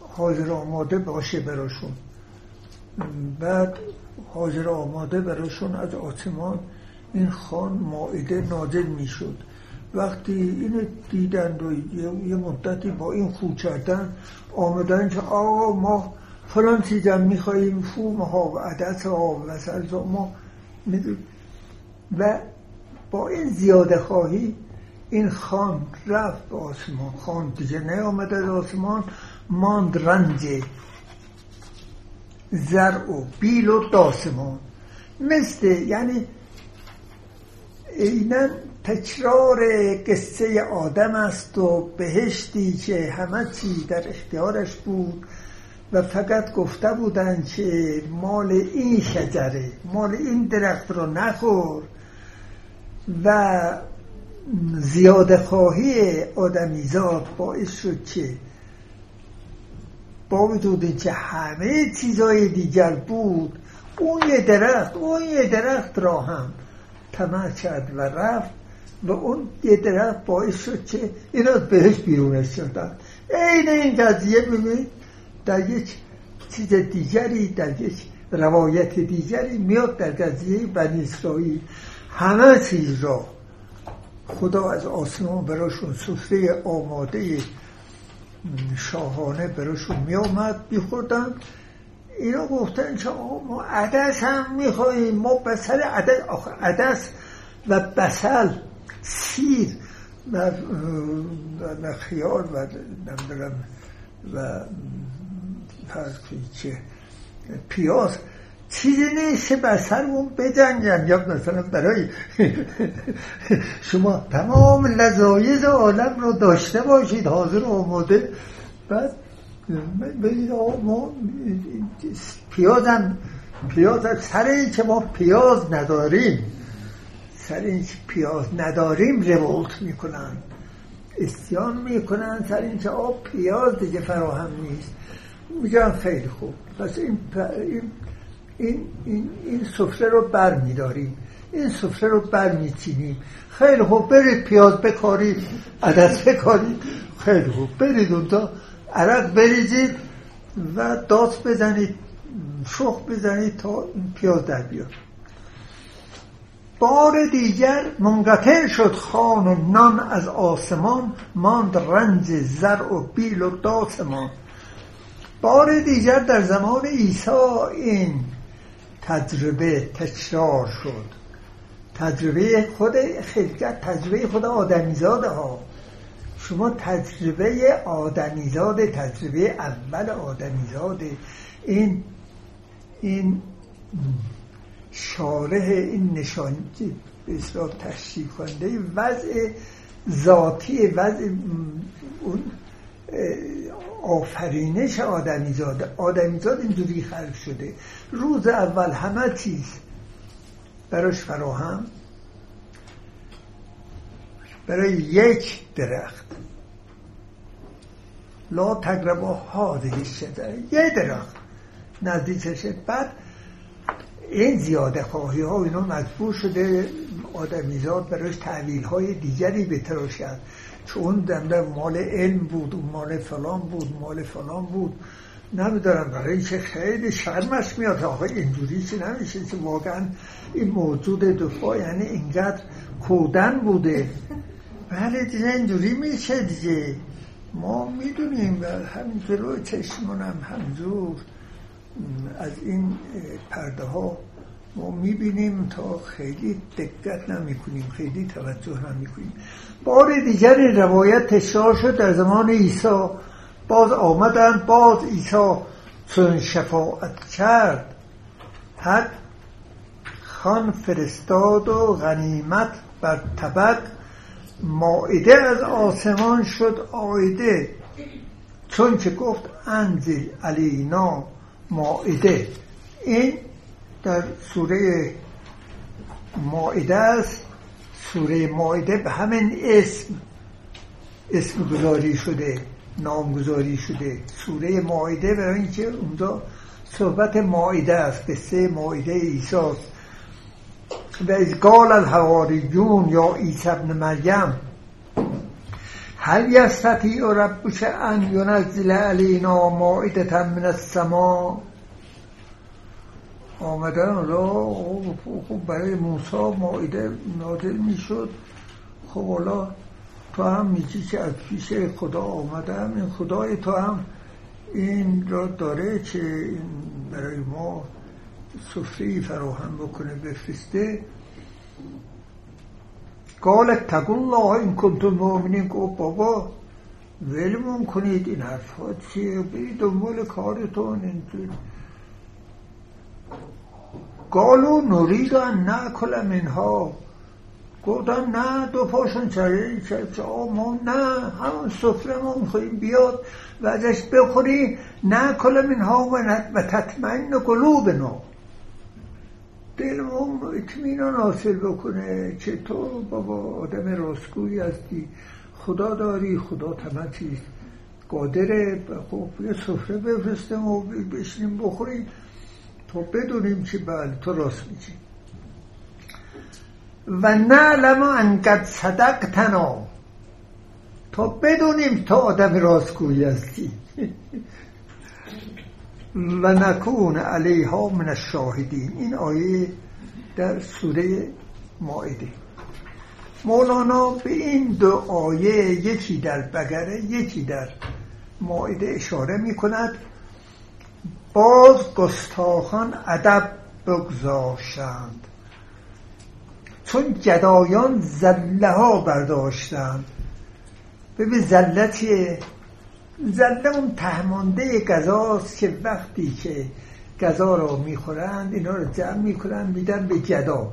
حاضر آماده باشه براشون. بعد حاضر آماده براشون از آسمان این خان ماعده نازل می‌شد. وقتی اینو دیدند و یه مدتی با این خو کردن آمدن که آقا ما فلان چیزم میخواییم فوم ها و عدس ها و مثل ما و با این زیاده خواهی این خان رفت به آسمان. خان دیگه نیامد از آسمان ماند رنج زرع و بیل و داسمان. مثل یعنی اینا تکرار قصه آدم است و بهشتی که همه چی در اختیارش بود. و فقط گفته بودن که مال این شجره مال این درخت رو نخور و زیاده خواهی آدمیزاد باعث شد که با وجود که همه چیزای دیگر بود اون یه درخت اون یه درخت را هم طمع کرد و رفت و اون یه درخت باعث شد که اینا بهش بیرونش شدن این این قضیه ببینید در یک چیز دیگری در یک روایت دیگری میاد در قضیه بنی اسرائیل. همه چیز را خدا از آسمان براشون سفره آماده شاهانه براشون میامد بیخوردن اینا گفتن که ما عدس هم میخواییم ما بسل عدس عدس و بسل سیر و خیار و نمی‌دونم و که پیاز. چیزی نیست که بر سرمون بجنگن. یا مثلا برای شما تمام لذایز عالم رو داشته باشید حاضر آماده. بعد بگید ما پیازم پیاز سر این که ما پیاز نداریم. سر این که پیاز نداریم روولت می‌کنن استیان می‌کنن. سر این که آب پیاز دیگه فراهم نیست. میگن خیلی خوب. پس این, این, این, این, این سفره رو بر میداریم این سفره رو بر میچینیم خیلی خوب. برید پیاز بکارید عدس بکارید. خیلی خوب. برید اونجا. عرق بریزید و داست بزنید شخ بزنید تا این پیاز در بیاد. بار دیگر منقطع شد خان نان از آسمان ماند رنج زر و بیل و داسمان بار دیگر در زمان عیسی این تجربه تکرار شد. تجربه خود خلقت تجربه خود آدمیزاده ها. شما تجربه آدمیزاد تجربه اول آدمیزاد. این این شارح این نشان اصلاح تشریح کنده وضع ذاتی وضع اون آفرینش آدمیزاد. آدمیزاد اینجوری خلق شده. روز اول همه چیز براش فراهم. برای یک درخت. لا تقربا هذه الشجره یه درخت نزدیکشه بعد این زیاده خواهی ها اینا مجبور شده آدمیزاد براش تحویل های دیگری بتراشن چون دنده مال علم بود مال فلان بود مال فلان بود. نمیدارم برای که خیلی شرمش میاد. آقا اینجوری چی نمیشه که واقعا این موجود دفاع یعنی اینقدر کودن بوده. بله دیگه اینجوری میشه دیگه. ما می‌دونیم و همین جلو چشمونم همجور از این پرده ها ما می‌بینیم تا خیلی دقت نمی کنیم خیلی توجه نمی کنیم بار دیگر روایت تشار شد در زمان عیسی. باز آمدن باز عیسی چون شفاعت کرد. حد خان فرستاد و غنیمت بر طبق ماعده از آسمان شد آیده. چون که گفت انزل علینا ماعده این در سوره ماعده است. سوره ماعده به همین اسم. اسم گذاری شده نامگذاری شده. سوره ماعده برای اینکه اونجا صحبت ماعده است قصه ماعده عیسی و از قال الحواریون یا عیسی ابن مریم هل یستطیع ربک ان ینزل علینا مائده من السماء آمدن حالا خب برای موسی مائده نازل می‌شد. خب حالا تو هم میگی که از پیش خدا آمدم. این خدای تو هم این را داره که برای ما سفری فراهم بکنه بفرسته. قال اتقوا الله این کنتم مؤمنین. گفت بابا ولمون کنید این حرفا چیه؟ برید دنبال کارتون. اینجور قالو نرید ان ناکل منها. گفتن نه دو پاشون چه چه ما نه همون سفره ما میخواییم بیاد و ازش بخوری نه کل منها و تطمئن قلوبنا دلمون اطمینان حاصل بکنه. تو بابا آدم راستگویی هستی. خدا داری خدا چیز قادره. خب یه سفره بفرستم و بشینیم بخوریم. تا بدونیم که بله تو راست میگی. و نعلم انقدر صدقتنا. تا بدونیم تو آدم راستگویی هستی. و نکون علیها من الشاهدین. این آیه در سوره مائده. مولانا به این دو آیه یکی در بگره یکی در مائده اشاره می کند باز گستاخان ادب بگذاشتند. چون جدایان زله ها برداشتند. ببین زلتی زله اون تهمانده گذاست که وقتی که گذا را می‌خورند اینا رو جمع می‌کنن میدن به جدا.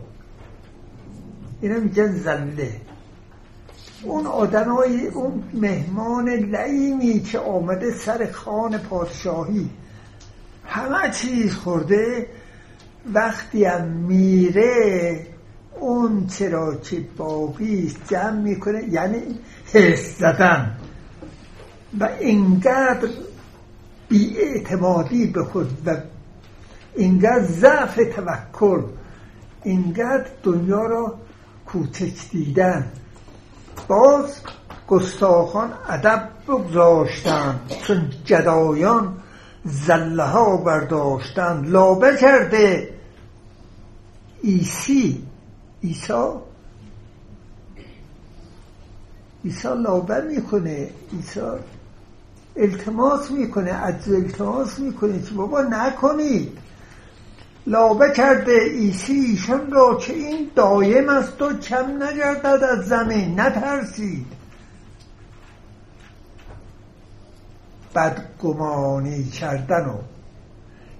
اینا میگن زله. اون آدمای اون مهمان لعیمی که آمده سر خان پادشاهی. همه چیز خورده وقتی هم میره اون چرا که باقی جمع می‌کنه یعنی حس زدن. و اینقدر بیاعتمادی به خود و اینقدر ضعف توکل اینقدر دنیا را کوچک دیدن. باز گستاخان ادب بگذاشتند چون جدایان زله ها برداشتند لابه کرده. عیسی عیسی عیسی لابه می‌کنه عیسی التماس می‌کنه از التماس می‌کنه که بابا نکنید. لابه کرده عیسی ایشان را که این دایم است و کم نگردد از زمین. نترسید. بدگمانی کردن و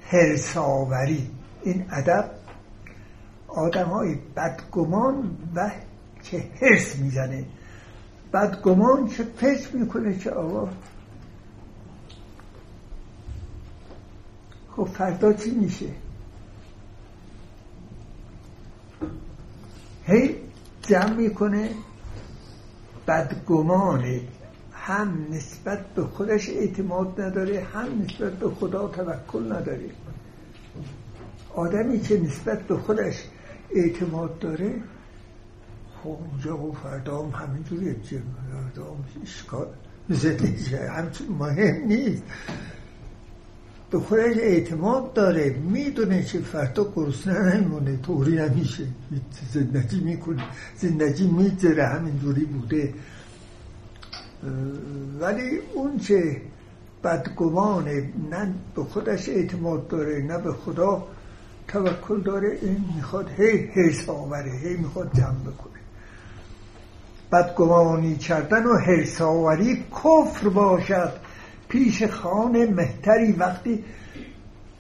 هرساوری این ادب آدم های بدگمان و که هرس می‌زنه. بدگمان که فکر می‌کنه که آقا خب فردا چی میشه؟ هی جمع می‌کنه بدگمانه. هم نسبت به خودش اعتماد نداره هم نسبت به خدا توکل نداره. آدمی که نسبت به خودش اعتماد داره خب اونجا و فردا هم همینجوری فردا هم اشکال همچون مهم نیست. به خودش اعتماد داره می‌دونه که فردا گرسنه نمیمونه طوری نمیشه. زندگی می‌کنه زندگی میگذره همینجوری بوده. ولی اون که بدگمانه نه به خودش اعتماد داره نه به خدا توکل داره این می‌خواد هی حرس آوره هی می‌خواد جمع بکنه. بدگمانی کردن و حرس آوری کفر باشد. پیش خانه مهتری وقتی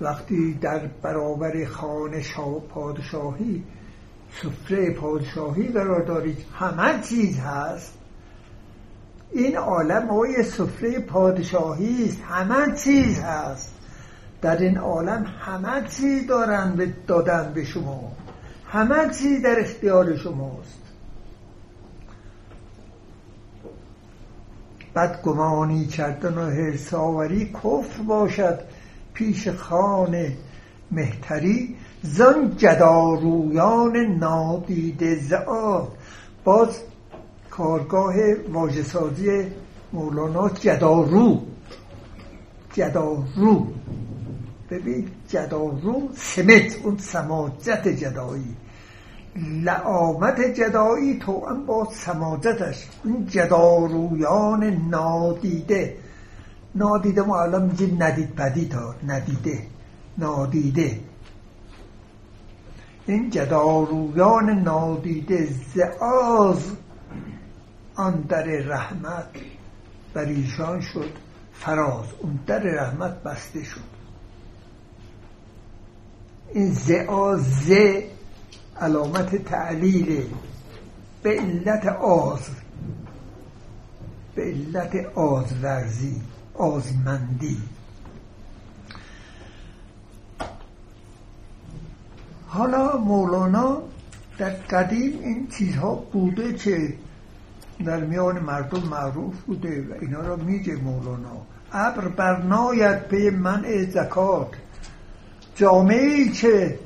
وقتی در برابر خانه پادشاهی سفره پادشاهی قرار دارید همه چیز هست. این عالم های سفره پادشاهی است. همه چیز هست. در این عالم همه چیز دارن دادن به شما. همه چیز در اختیار شماست. بدگمانی کردن و حرساوری کفر باشد. پیش خان مهتری زن جدارویان نادیده زعاد. باز کارگاه واجسازی مولانا جدارو. جدارو. ببین جدارو سمت اون سماجت جدایی. لعامت جدایی تو هم با سماجتش. این جدارویان نادیده. نادیده ما الان میگیم ندید پدید ها. ندیده. نادیده. این جدارویان نادیده زعاز آن در رحمت بر ایشان شد. فراز اون در رحمت بسته شد. این زعاز علامت تعلیل به علت آز به علت آزورزی آزمندی. حالا مولانا در قدیم این چیزها بوده که در میان مردم معروف بوده و اینا را میگه مولانا. ابر برناید پی منع زکات. جامعه ای که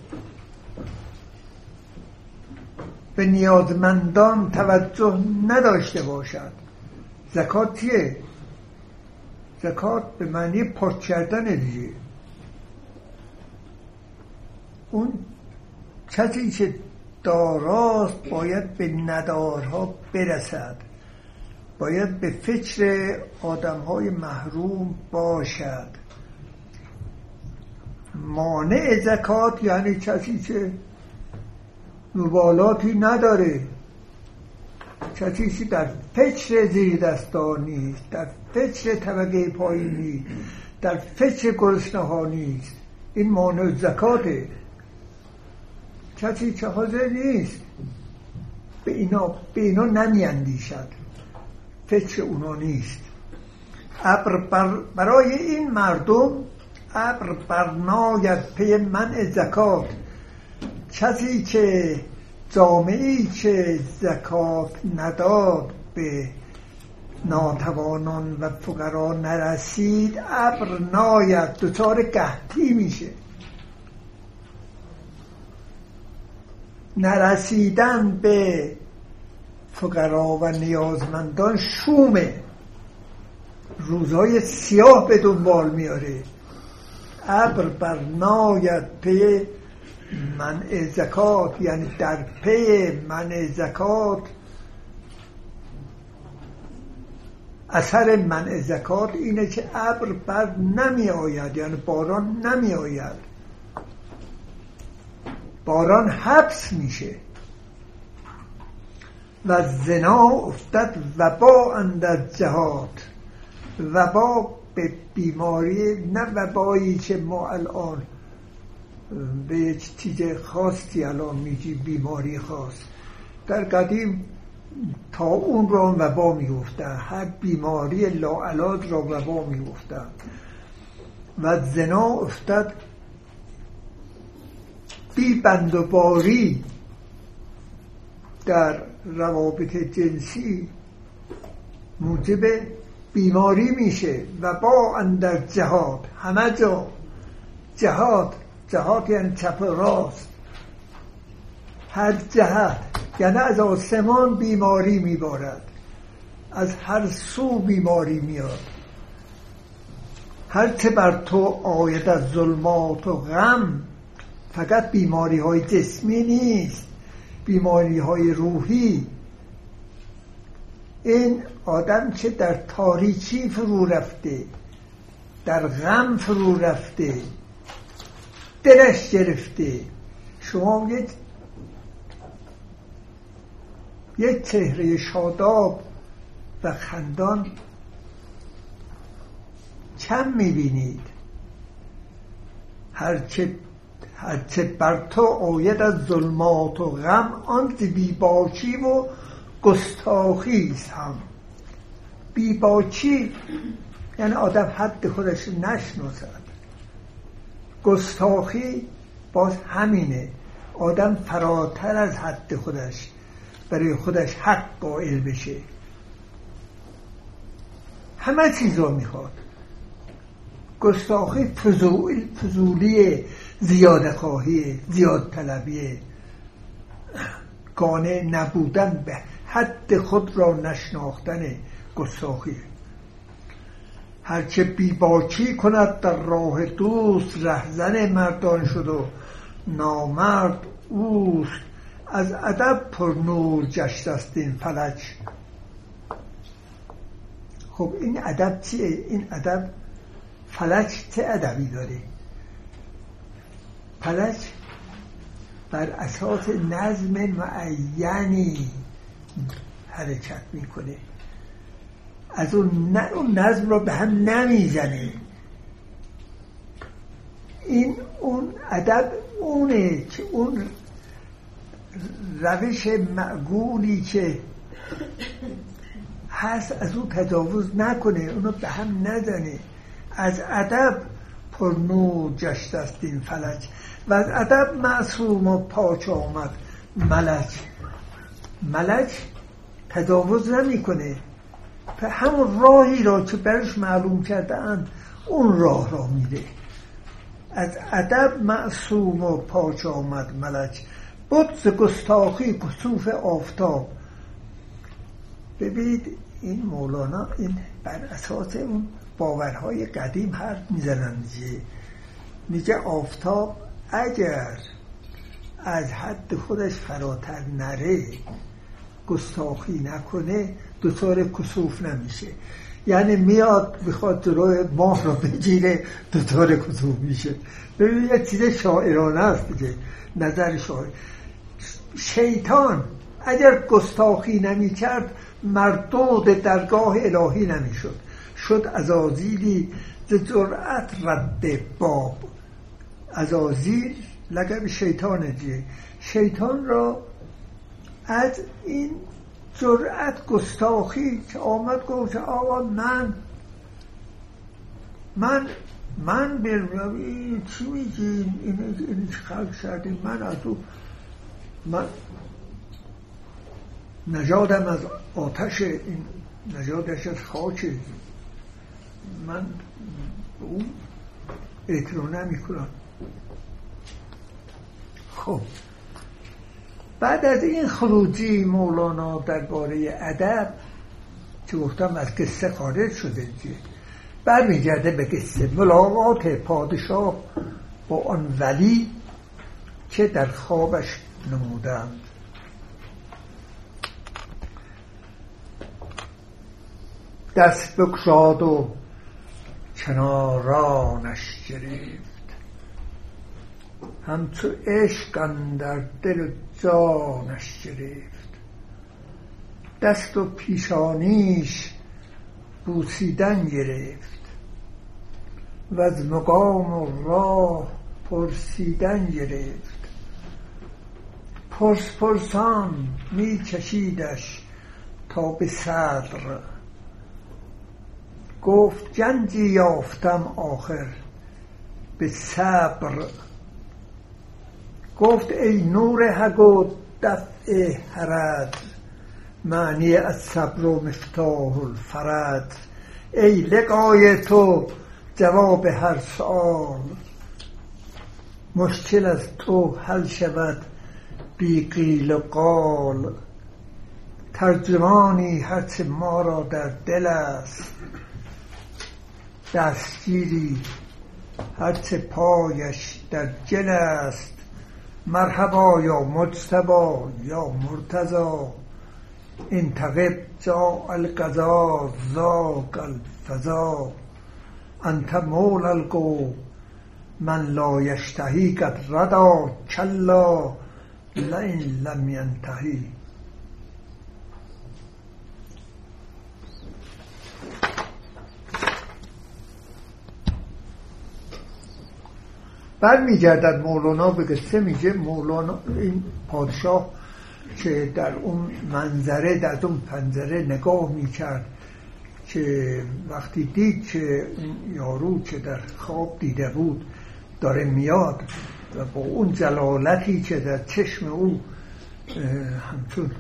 به نیازمندان توجه نداشته باشد. زکات چیه؟ زکات به معنی پاک کردن دیگه. اون کسی که داراست باید به ندارها برسد. باید به فکر آدم های محروم باشد. مانع زکات یعنی کسی که مبالاتی نداره. کسی در فکر زیر دستان نیست در فکر طبقه پایینی در فکر گرسنه ها نیست. این مانع زکاته. کسی که حاضر نیست به اینا به اینا نمیاندیشد. فکر اونا نیست. ابر برای این مردم ابر برناید پی منع زکات. کسی که جامعه که زکات نداد به ناتوانان و فقرا نرسید ابر ناید. دچار قحطی میشه. نرسیدن به فقرا و نیازمندان شومه. روزهای سیاه به دنبال میاره. ابر بر ناید پی منع زکات یعنی در پی منع زکات. اثر منع زکات اینه که ابر بر نمی آید یعنی باران نمی آید باران حبس میشه. و زنا افتد وبا اندر جهات وبا به بیماری نه وبایی که ما الان به یک چیز خاصی الان میگی بیماری خاص. در قدیم تا اون را وبا می‌گفتن. هر بیماری لاعلاج را وبا می‌گفتن. و زنا افتد بی بند و باری در روابط جنسی موجب بیماری میشه و با اندر جهاد همه جا جهاد جهات یعنی چپ راست هر جهت یعنی از آسمان بیماری میبارد از هر سو بیماری میاد هرچه بر تو آید از ظلمات و غم فقط بیماری های جسمی نیست بیماری های روحی. این آدم که در تاریکی فرو رفته در غم فرو رفته دلش گرفته. شما یک یک چهره شاداب و خندان کم می‌بینید؟ هرچه هرچه بر تو آید از ظلمات و غم آن بیباچی و گستاخی است هم. بیباچی یعنی آدم حد خودش نشناسد. گستاخی باز همینه. آدم فراتر از حد خودش برای خودش حق قائل بشه. همه چیز رو می‌خواد. گستاخی فضول فضولی زیاد خواهی زیاد طلبی. گانه نبودن به حد خود را نشناختن گستاخی. هرچه بیباچی کند در راه دوست رهزن مردان شد و نامرد اوست. از ادب پر نور جشت است این فلج. خب این ادب چیه؟ این ادب فلج چه ادبی داره؟ فلج بر اساس نظم معینی حرکت می‌کنه. از اون, اون نظم رو به هم نمی‌زنه. این اون ادب اونه که اون روش معقولی که هست از او تجاوز نکنه اونو به هم نزنه. از ادب پر نور جشت است این فلج و از ادب معصوم و پاچ آمد. ملج ملج تجاوز نمی‌کنه. همون راهی را که برش معلوم کرده اون راه را میره از ادب معصوم و پاچ آمد ملج بود ز گستاخی کسوف آفتاب. ببینید این مولانا این بر اساس اون باورهای قدیم حرف می‌زنن میگه آفتاب اگر از حد خودش فراتر نره گستاخی نکنه دوتار کسوف نمیشه. یعنی میاد بخواد جلوی ماه رو بگیره دوتار کسوف میشه. ببین یه چیز شاعرانه است دیگه نظر شاعر. شیطان اگر گستاخی نمی کرد مردود درگاه الهی نمی شد شد ازازیلی ز جرأت رد باب ازازیل لقب شیطان دیگه شیطان را از این جرأت گستاخی که آمد گفت آقا من من من برم این چی میگی؟ این, این خلق شدیم من از او من نجادم از آتش این نجادش از خاک. من اون اعتنا نمی خب. بعد از این خروجی مولانا درباره ادب که گفتم از قصه خارج شده برمیگرده به قصه ملاقات پادشاه با آن ولی که در خوابش نمودند. دست بکشاد و کنارانش گرفت. همچو عشق در دل جانش گرفت. دست و پیشانیش بوسیدن گرفت. و از مقام و راه پرسیدن گرفت. پرس پرسان می کشیدش تا به صدر. گفت جنجی یافتم آخر به صبر. گفت ای نور حق و دفع حرد معنی از صبر و مفتاح الفرد ای لقای تو جواب هر سؤال. مشکل از تو حل شود بی قیل و قال. ترجمانی هرچه ما را در دل است. دستگیری هرچه پایش در جل است. مرحبا یا مجتبا یا مرتضا. انتقب جا القضا ذاق الفضا. انت مول القو من لا یشتهی قد ردا کلا لئن لم ینتهی برمیگردد مولانا به قصه میگه؟ مولانا این پادشاه که در اون منظره در اون پنجره نگاه می‌کرد که وقتی دید که اون یارو که در خواب دیده بود داره میاد و با اون جلالتی که در چشم او همچون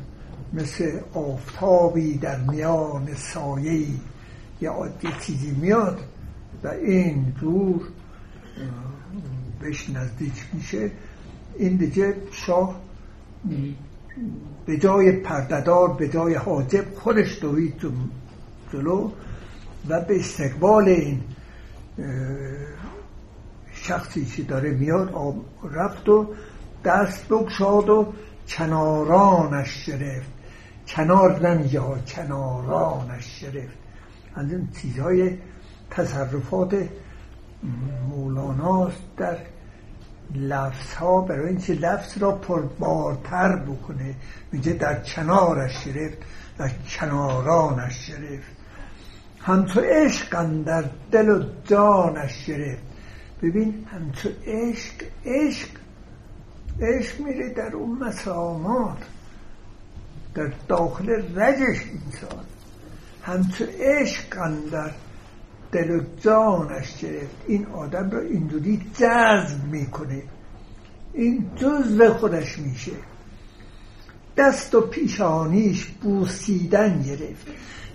مثل آفتابی در میان سایه یا یه چیزی میاد و این دور بهش نزدیک میشه. این دیگه شاه به جای پرددار به جای حاجب خودش دوید جلو و به استقبال این شخصی که داره میاد رفت و دست بگشاد و کنارانش گرفت. کنار نمیگه ها کنارانش گرفت. از این چیزهای تصرفات مولاناست در لفظ ها برای اینکه لفظ را پربارتر بکنه میگه در کنارش گرفت در کنارانش گرفت. همچو عشق در دل و جانش گرفت. ببین همچو عشق عشق عشق میره در اون مسامات در داخل رجش انسان. همچو عشق در دل و جانش گرفت. این آدم را اینجوری جذب می‌کنه. این جزو خودش میشه. دست و پیشانیش بوسیدن گرفت.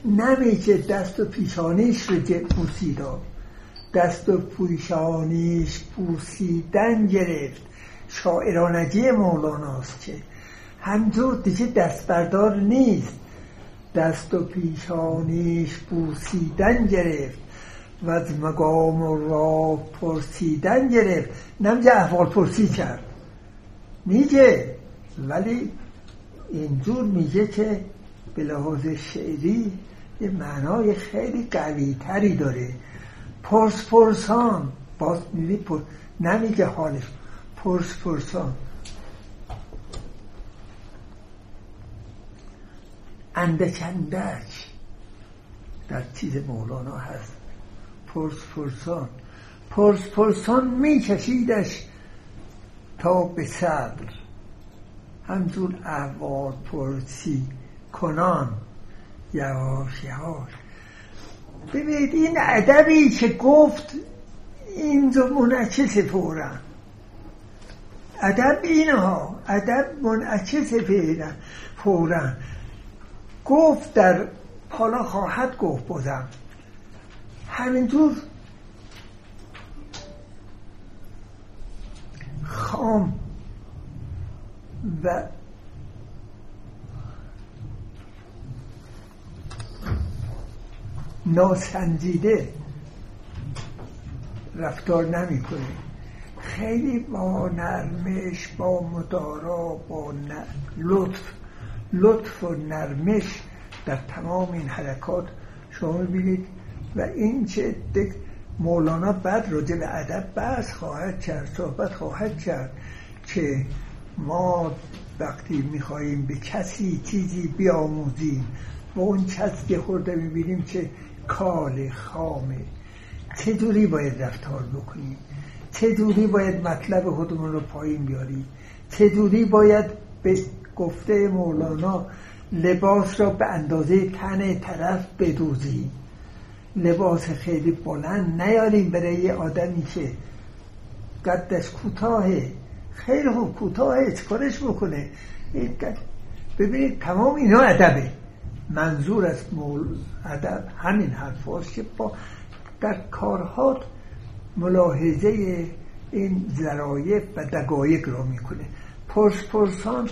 نمیگه دست و پیشانیش رو بوسیدن دست و پیشانیش بوسیدن گرفت. شاعرانگی مولاناست که. همجور دیگه دست بردار نیست. دست و پیشانیش بوسیدن گرفت. و از مقام را پرسیدن گرفت. نمیگه احوال پرسی کرد. میگه ولی اینجور میگه که به لحاظ شعری یه معنای خیلی قوی تری داره. پرس پرسان باز می‌بینی پر... نمیگه حالش. پرس پرسان اندک اندک در چیز مولانا هست. پرس پرسان. پرس پرسان میکشیدش تا به صبر همزون احوال پرسی کنان. یواش یواش. ببینید این ادبی که گفت این دو منعکس فورا ادب اینها ادب منعکس فورا گفت در حالا خواهد گفت بودم همینطور. خام و ناسنجیده رفتار نمی‌کنه. خیلی با نرمش با مدارا با لطف. لطف و نرمش در تمام این حرکات شما ببینید و این چه مولانا بعد راجع به ادب بحث خواهد کرد صحبت خواهد کرد که ما وقتی می‌خواهیم به کسی چیزی بیاموزیم و اون کسی که خورده می‌بینیم که کال خامه چجوری باید رفتار بکنیم؟ چجوری باید مطلب خودمون رو پایین بیاریم؟ چجوری باید به گفته مولانا لباس را به اندازه تن طرف بدوزیم؟ لباس خیلی بلند نیاریم برای یه آدمی که قدش کوتاهه خیلی خوب کوتاهه چکارش بکنه؟ ببینید تمام اینا ادبه. منظور از ادب همین حرف که با در کارهات ملاحظه این ذرایف و دقایق را می‌کنه. پرس پرسان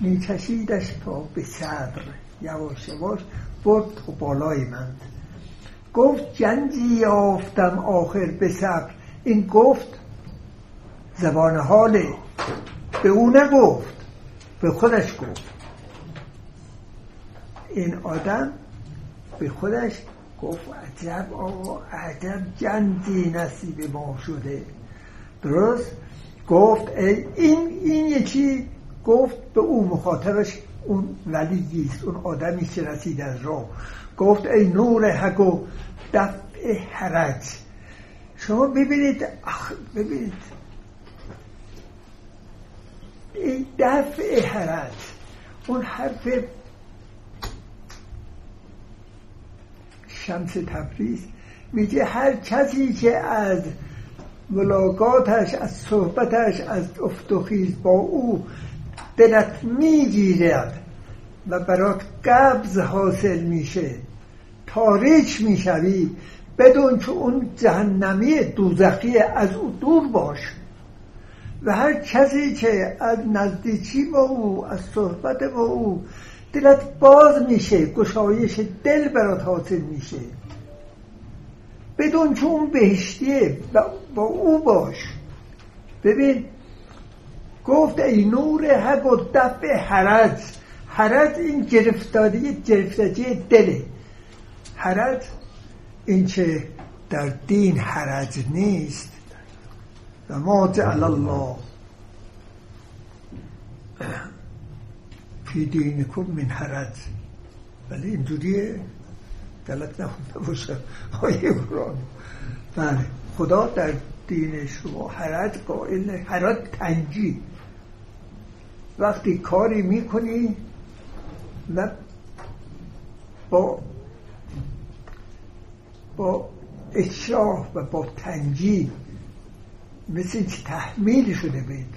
میکشیدش تا به صدر یواش یواش برد و بالای من گفت جنجی یافتم آخر به صبر. این گفت زبان حاله. به او نگفت به خودش گفت. این آدم به خودش گفت عجب آقا عجب جنجی نصیب ما شده. درست؟ گفت ای این این یکی گفت به او مخاطبش اون ولی است اون آدمی که رسید از راه. گفت ای نور حق و دفع حرج. شما ببینید اخ ببینید. این دفع حرج. اون حرف شمس تبریز میگه هر کسی که از ملاقاتش از صحبتش از افتخیز با او دلت می‌گیرد. و برات قبض حاصل میشه. تاریک می‌شوی. بدون که اون جهنمی دوزخی از او دور باش. و هر کسی که از نزدیکی با او از صحبت با او دلت باز میشه گشایش دل برات حاصل میشه. بدون که اون بهشتیه با او باش. ببین گفت ای نور حق و دفع حرج. حرج این گرفتاری گرفتاری دله حرج این که در دین حرج نیست و ما جعل الله فی دینکم من حرج ولی اینجوری غلط نخونده باشه آیه قرآن بله خدا در دین شما حرج قائل حرج تنجی وقتی کاری می‌کنی و با با اشراح و با تنجی مثل تحمیل شده بید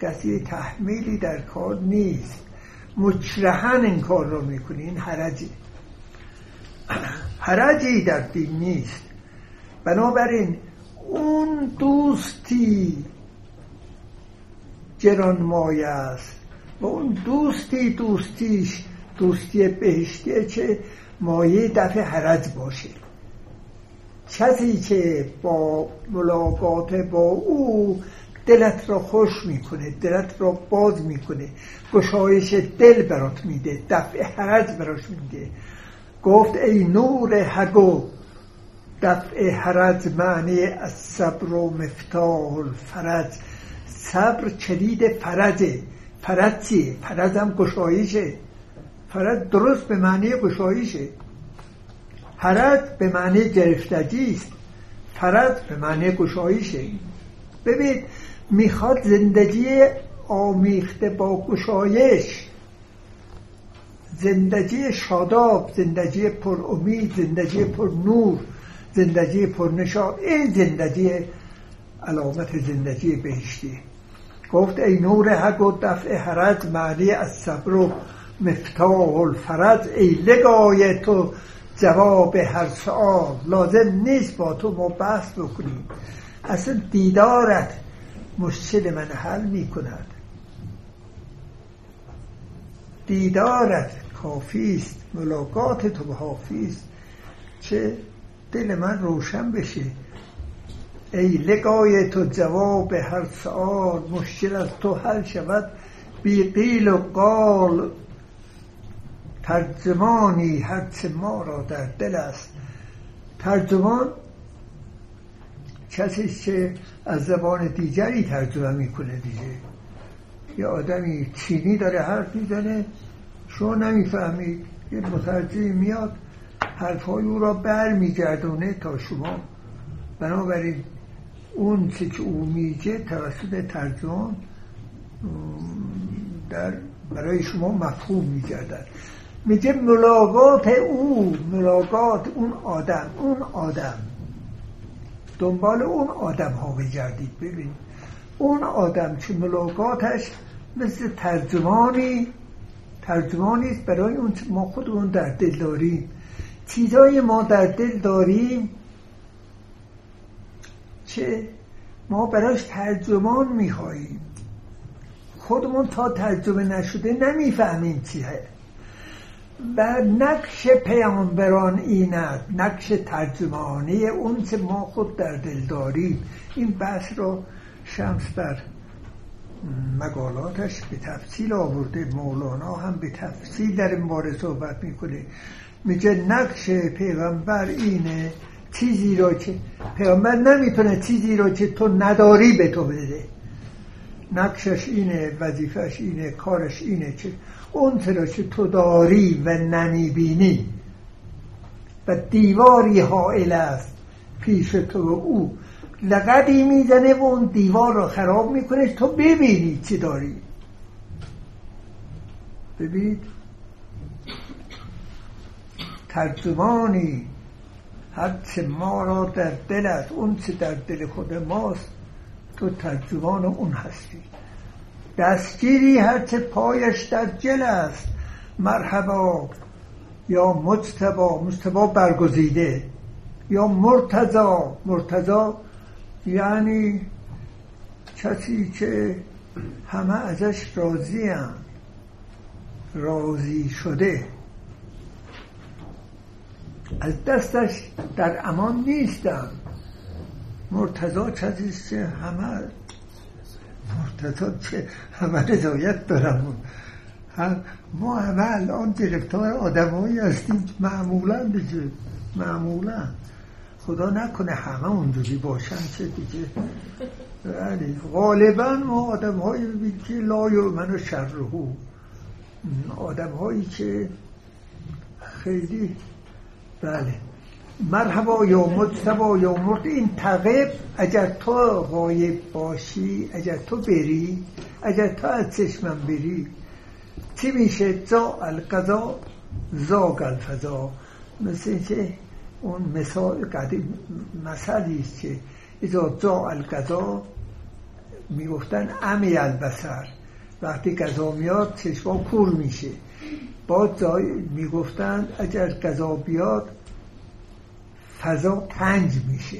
کسی تحمیلی در کار نیست. مجرهن این کار رو می‌کنی این حرجی. حرجی در دین نیست. بنابراین اون دوستی مایه است. و اون دوستی دوستیش دوستی بهشتیه که مایه دفع حرج باشه. کسی که با ملاقات با او دلت را خوش می‌کنه دلت را باز می‌کنه گشایش دل برات میده دفع حرج براش میده. گفت ای نور حقو دفع حرج معنی از صبر و مفتاح الفرج. صبر کلید فرجه. فرج چیه؟ فرج هم گشایشه فرج درست به معنی گشایشه حرج به معنی گرفتگی است. فرج به معنی گشایشه ببین می‌خواد زندگی آمیخته با گشایش زندگی شاداب زندگی پر امید زندگی پر نور زندگی پر نشاد این زندگی علامت زندگی بهشتی. گفت ای نور حق و دفع حرج معنی از صبر و مفتاح الفرج. ای لگای تو جواب هر سوال لازم نیست با تو ما بحث بکنیم. اصلا دیدارت مشکل من حل می کند دیدارت کافی است ملاقات تو حافی است. چه دل من روشن بشه. ای لگای تو جواب هر سوال مشکل از تو حل شود. بی قیل و قال ترجمانی هرچه ما را در دل است. ترجمان کسی که از زبان دیگری ترجمه می‌کنه دیگه. یه آدمی چینی داره حرف می‌زنه شما نمی‌فهمید. یه مترجم میاد حرفهای او را بر میگردونه تا شما. بنابراین اون چه که او میگه توسط ترجمان در برای شما مفهوم میگردد. میگه ملاقات او ملاقات اون آدم اون آدم. دنبال اون آدم ها بگردید ببین اون آدم که ملاقاتش مثل ترجمانی ترجمانی برای اون ما خودمون در دل داریم. چیزای ما در دل داریم چه ما براش ترجمان می‌خواهیم. خودمون تا ترجمه نشده نمی‌فهمیم چیه. و نقش پیامبران این است نقش ترجمانی اون که ما خود در دل داریم. این بحث رو شمس در مقالاتش به تفصیل آورده مولانا هم به تفصیل در این باره صحبت می‌کنه. میگه نقش پیغمبر اینه چیزی رو که پیغمبر نمی‌تونه چیزی رو که تو نداری به تو بده. نقشش اینه وظیفش اینه کارش اینه که اون را که تو داری و نمی‌بینی و دیواری حائل است پیش تو و او. لقدی می‌زنه و اون دیوار رو خراب می‌کنه تو ببینی چی داری. ببینید. ترجمانی هرچه ما را در دل است اون چه در دل خود ماست. تو ترجمان اون هستی. دستگیری هرچه پایش در جل است. مرحبا یا مجتبا مجتبا برگزیده. یا مرتضا مرتضا یعنی کسی که همه ازش راضی هم راضی شده. از دستش در امان نیستم. مرتضا کسی که همه مرتضا که همه رضایت دارم. هم ما همه الان گرفتار آدمایی هستیم معمولا دیگه معمولا. خدا نکنه همه اونجوری باشن چه دیگه یعنی غالبا ما آدم هایی که لا من و شرهو. آدم هایی که خیلی بله. مرحبا یا مجتبا یا مرد این تقب اگر تو غایب باشی اگر تو بری اگر تو از چشمم بری چی میشه؟ زا القضا زاگ الفضا. مثل که اون مثال قدیم مثلی است که اذا زا القضا می‌گفتن امی البسر وقتی قضا میاد چشما کور میشه. با می‌گفتن اگر قضا بیاد فضا پنج میشه.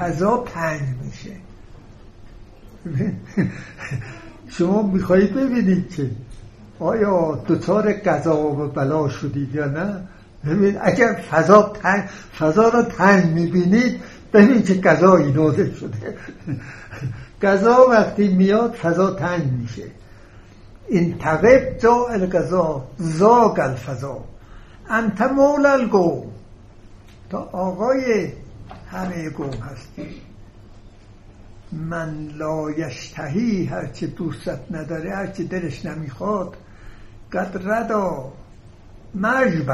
فضا پنج میشه. شما می‌خواهید ببینید که آیا دوچار قضا و بلا شدید یا نه؟ ببین اگر فضا تنگ فضا رو تنگ می‌بینید ببین که قضایی نازل شده. قضا وقتی میاد فضا تنگ میشه. این تقب جا القضا زاگ الفضا انت مول الگو تا آقای همه قوم هستی. من لا یشتهی هرچه دوستت نداره هرچه دلش نمی‌خواد قد ردا مرج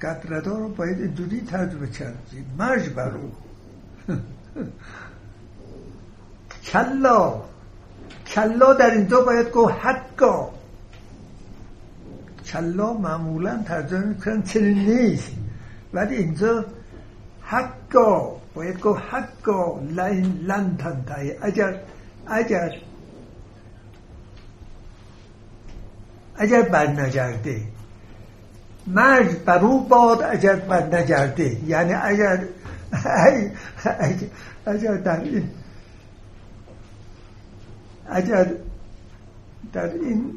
قد ردا رو باید اینجوری ترجمه کردی مرج کلا. کلا در اینجا باید گو حقا کلا معمولا ترجمه می‌کنن چنین نیست. ولی اینجا حقا باید گفت حقا لن, لن تنتهی. اگر اگر اگر بر نجرده مرد بر او باد اگر بر نجرده یعنی اگر اگر در این اگر در این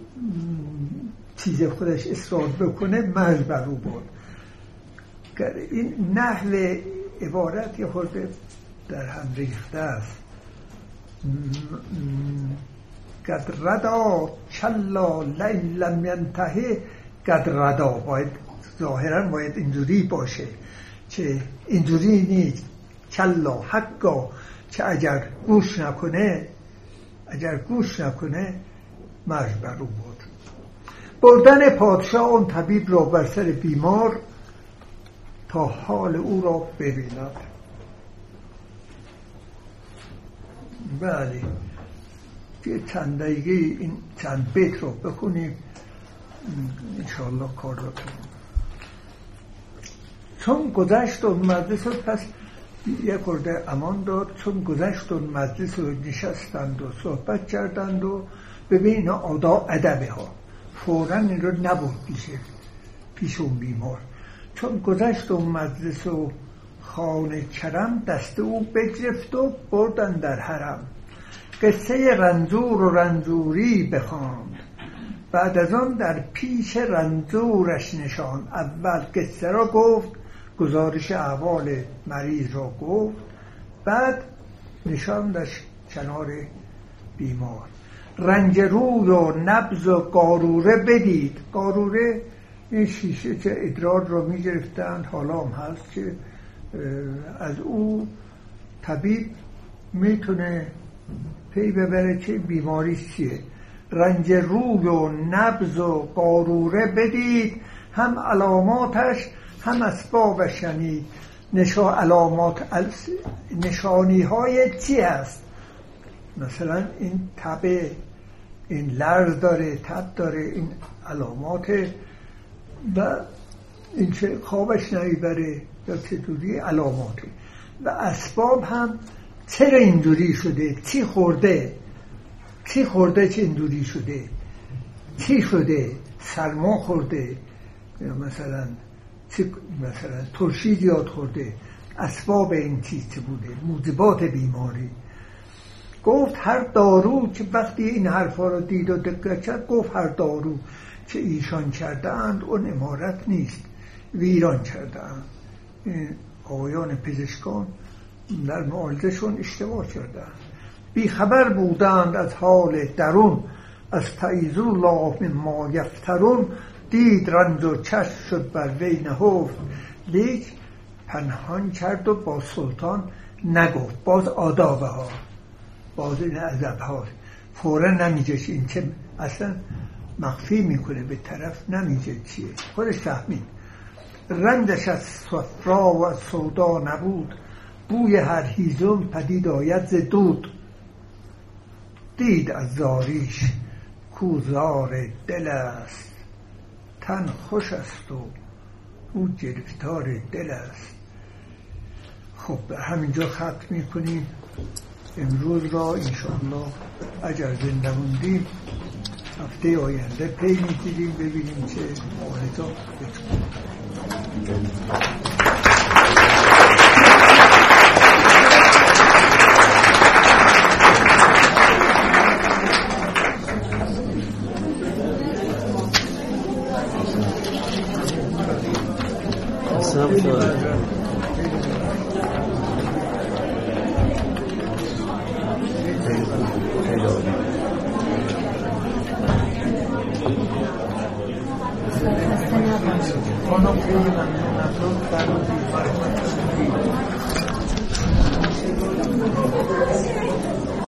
چیز خودش اصرار بکنه مرد بر او بود این نحو عبارت یه خورده در هم ریخته است. قد ردا چلا لین لم ینتهی قد ردا. باید ظاهرا باید اینجوری باشه که اینجوری نیست. کلا حقا که اگر گوش نکنه اگر گوش نکنه مرگ بر او بود. بردن پادشاه اون طبیب را بر سر بیمار تا حال او را ببیند. بله یه چند دقیقه این چند بیت رو بخونیم. انشاءالله کار را چون گذشت اون مجلس پس یک خورده امان داد چون گذشت اون مجلس رو نشستند و صحبت کردند و ببین آدا ادبه ها فورا این رو نبود پیش پیش اون بیمار. چون گذشت اون مجلس و خانه کرم دست او بگرفت و بردن در حرم. قصه رنزور و رنزوری بخواند. بعد از آن در پیش رنزورش نشان. اول قصه را گفت گزارش احوال مریض را گفت بعد نشاندش کنار بیمار. رنج روی و نبز و قاروره بدید. قاروره این شیشه که ادرار رو می گرفتند حالا هم هست که از او طبیب می‌تونه پی ببره که بیماری چیه. رنج روی و نبز و قاروره بدید. هم علاماتش هم اسباب شنید. نشا علامات نشانی های چی هست؟ مثلا این تبه این لرز داره تب داره این علامات و این چه خوابش نمی‌بره یا چطوری علاماته. و اسباب هم چرا اینجوری شده؟ چی خورده؟ چی خورده چه اینجوری شده؟ چی شده؟ سرما خورده؟ یا مثلا مثلا ترشید یاد خورده اسباب این چیز چه بوده موجبات بیماری. گفت هر دارو که وقتی این حرفا رو دید و دقت کرد گفت هر دارو که ایشان کرده اند اون امارت نیست ویران کرده اند آقایان پزشکان در معالجهشون اشتباه کردن بیخبر بودند از حال درون از فیض الله ما یفترون دید رنج و چشم شد بر وی نهفت لیک پنهان کرد و با سلطان نگفت. باز آدابه ها باز این عذب ها. فورا نمیجش این که اصلا مخفی می‌کنه به طرف نمیجه چیه. خودش فهمید. رندش از صفرا و از سودا نبود. بوی هر هیزم پدید آید ز دود. دید از زاریش کوزار دل است. تن خوش است و او گرفتار دل است. خب همینجا ختم می‌کنیم. امروز را انشاءالله اگر زنده موندیم هفته آینده پی می‌گیریم ببینیم چه مورد بکنیم сам человек.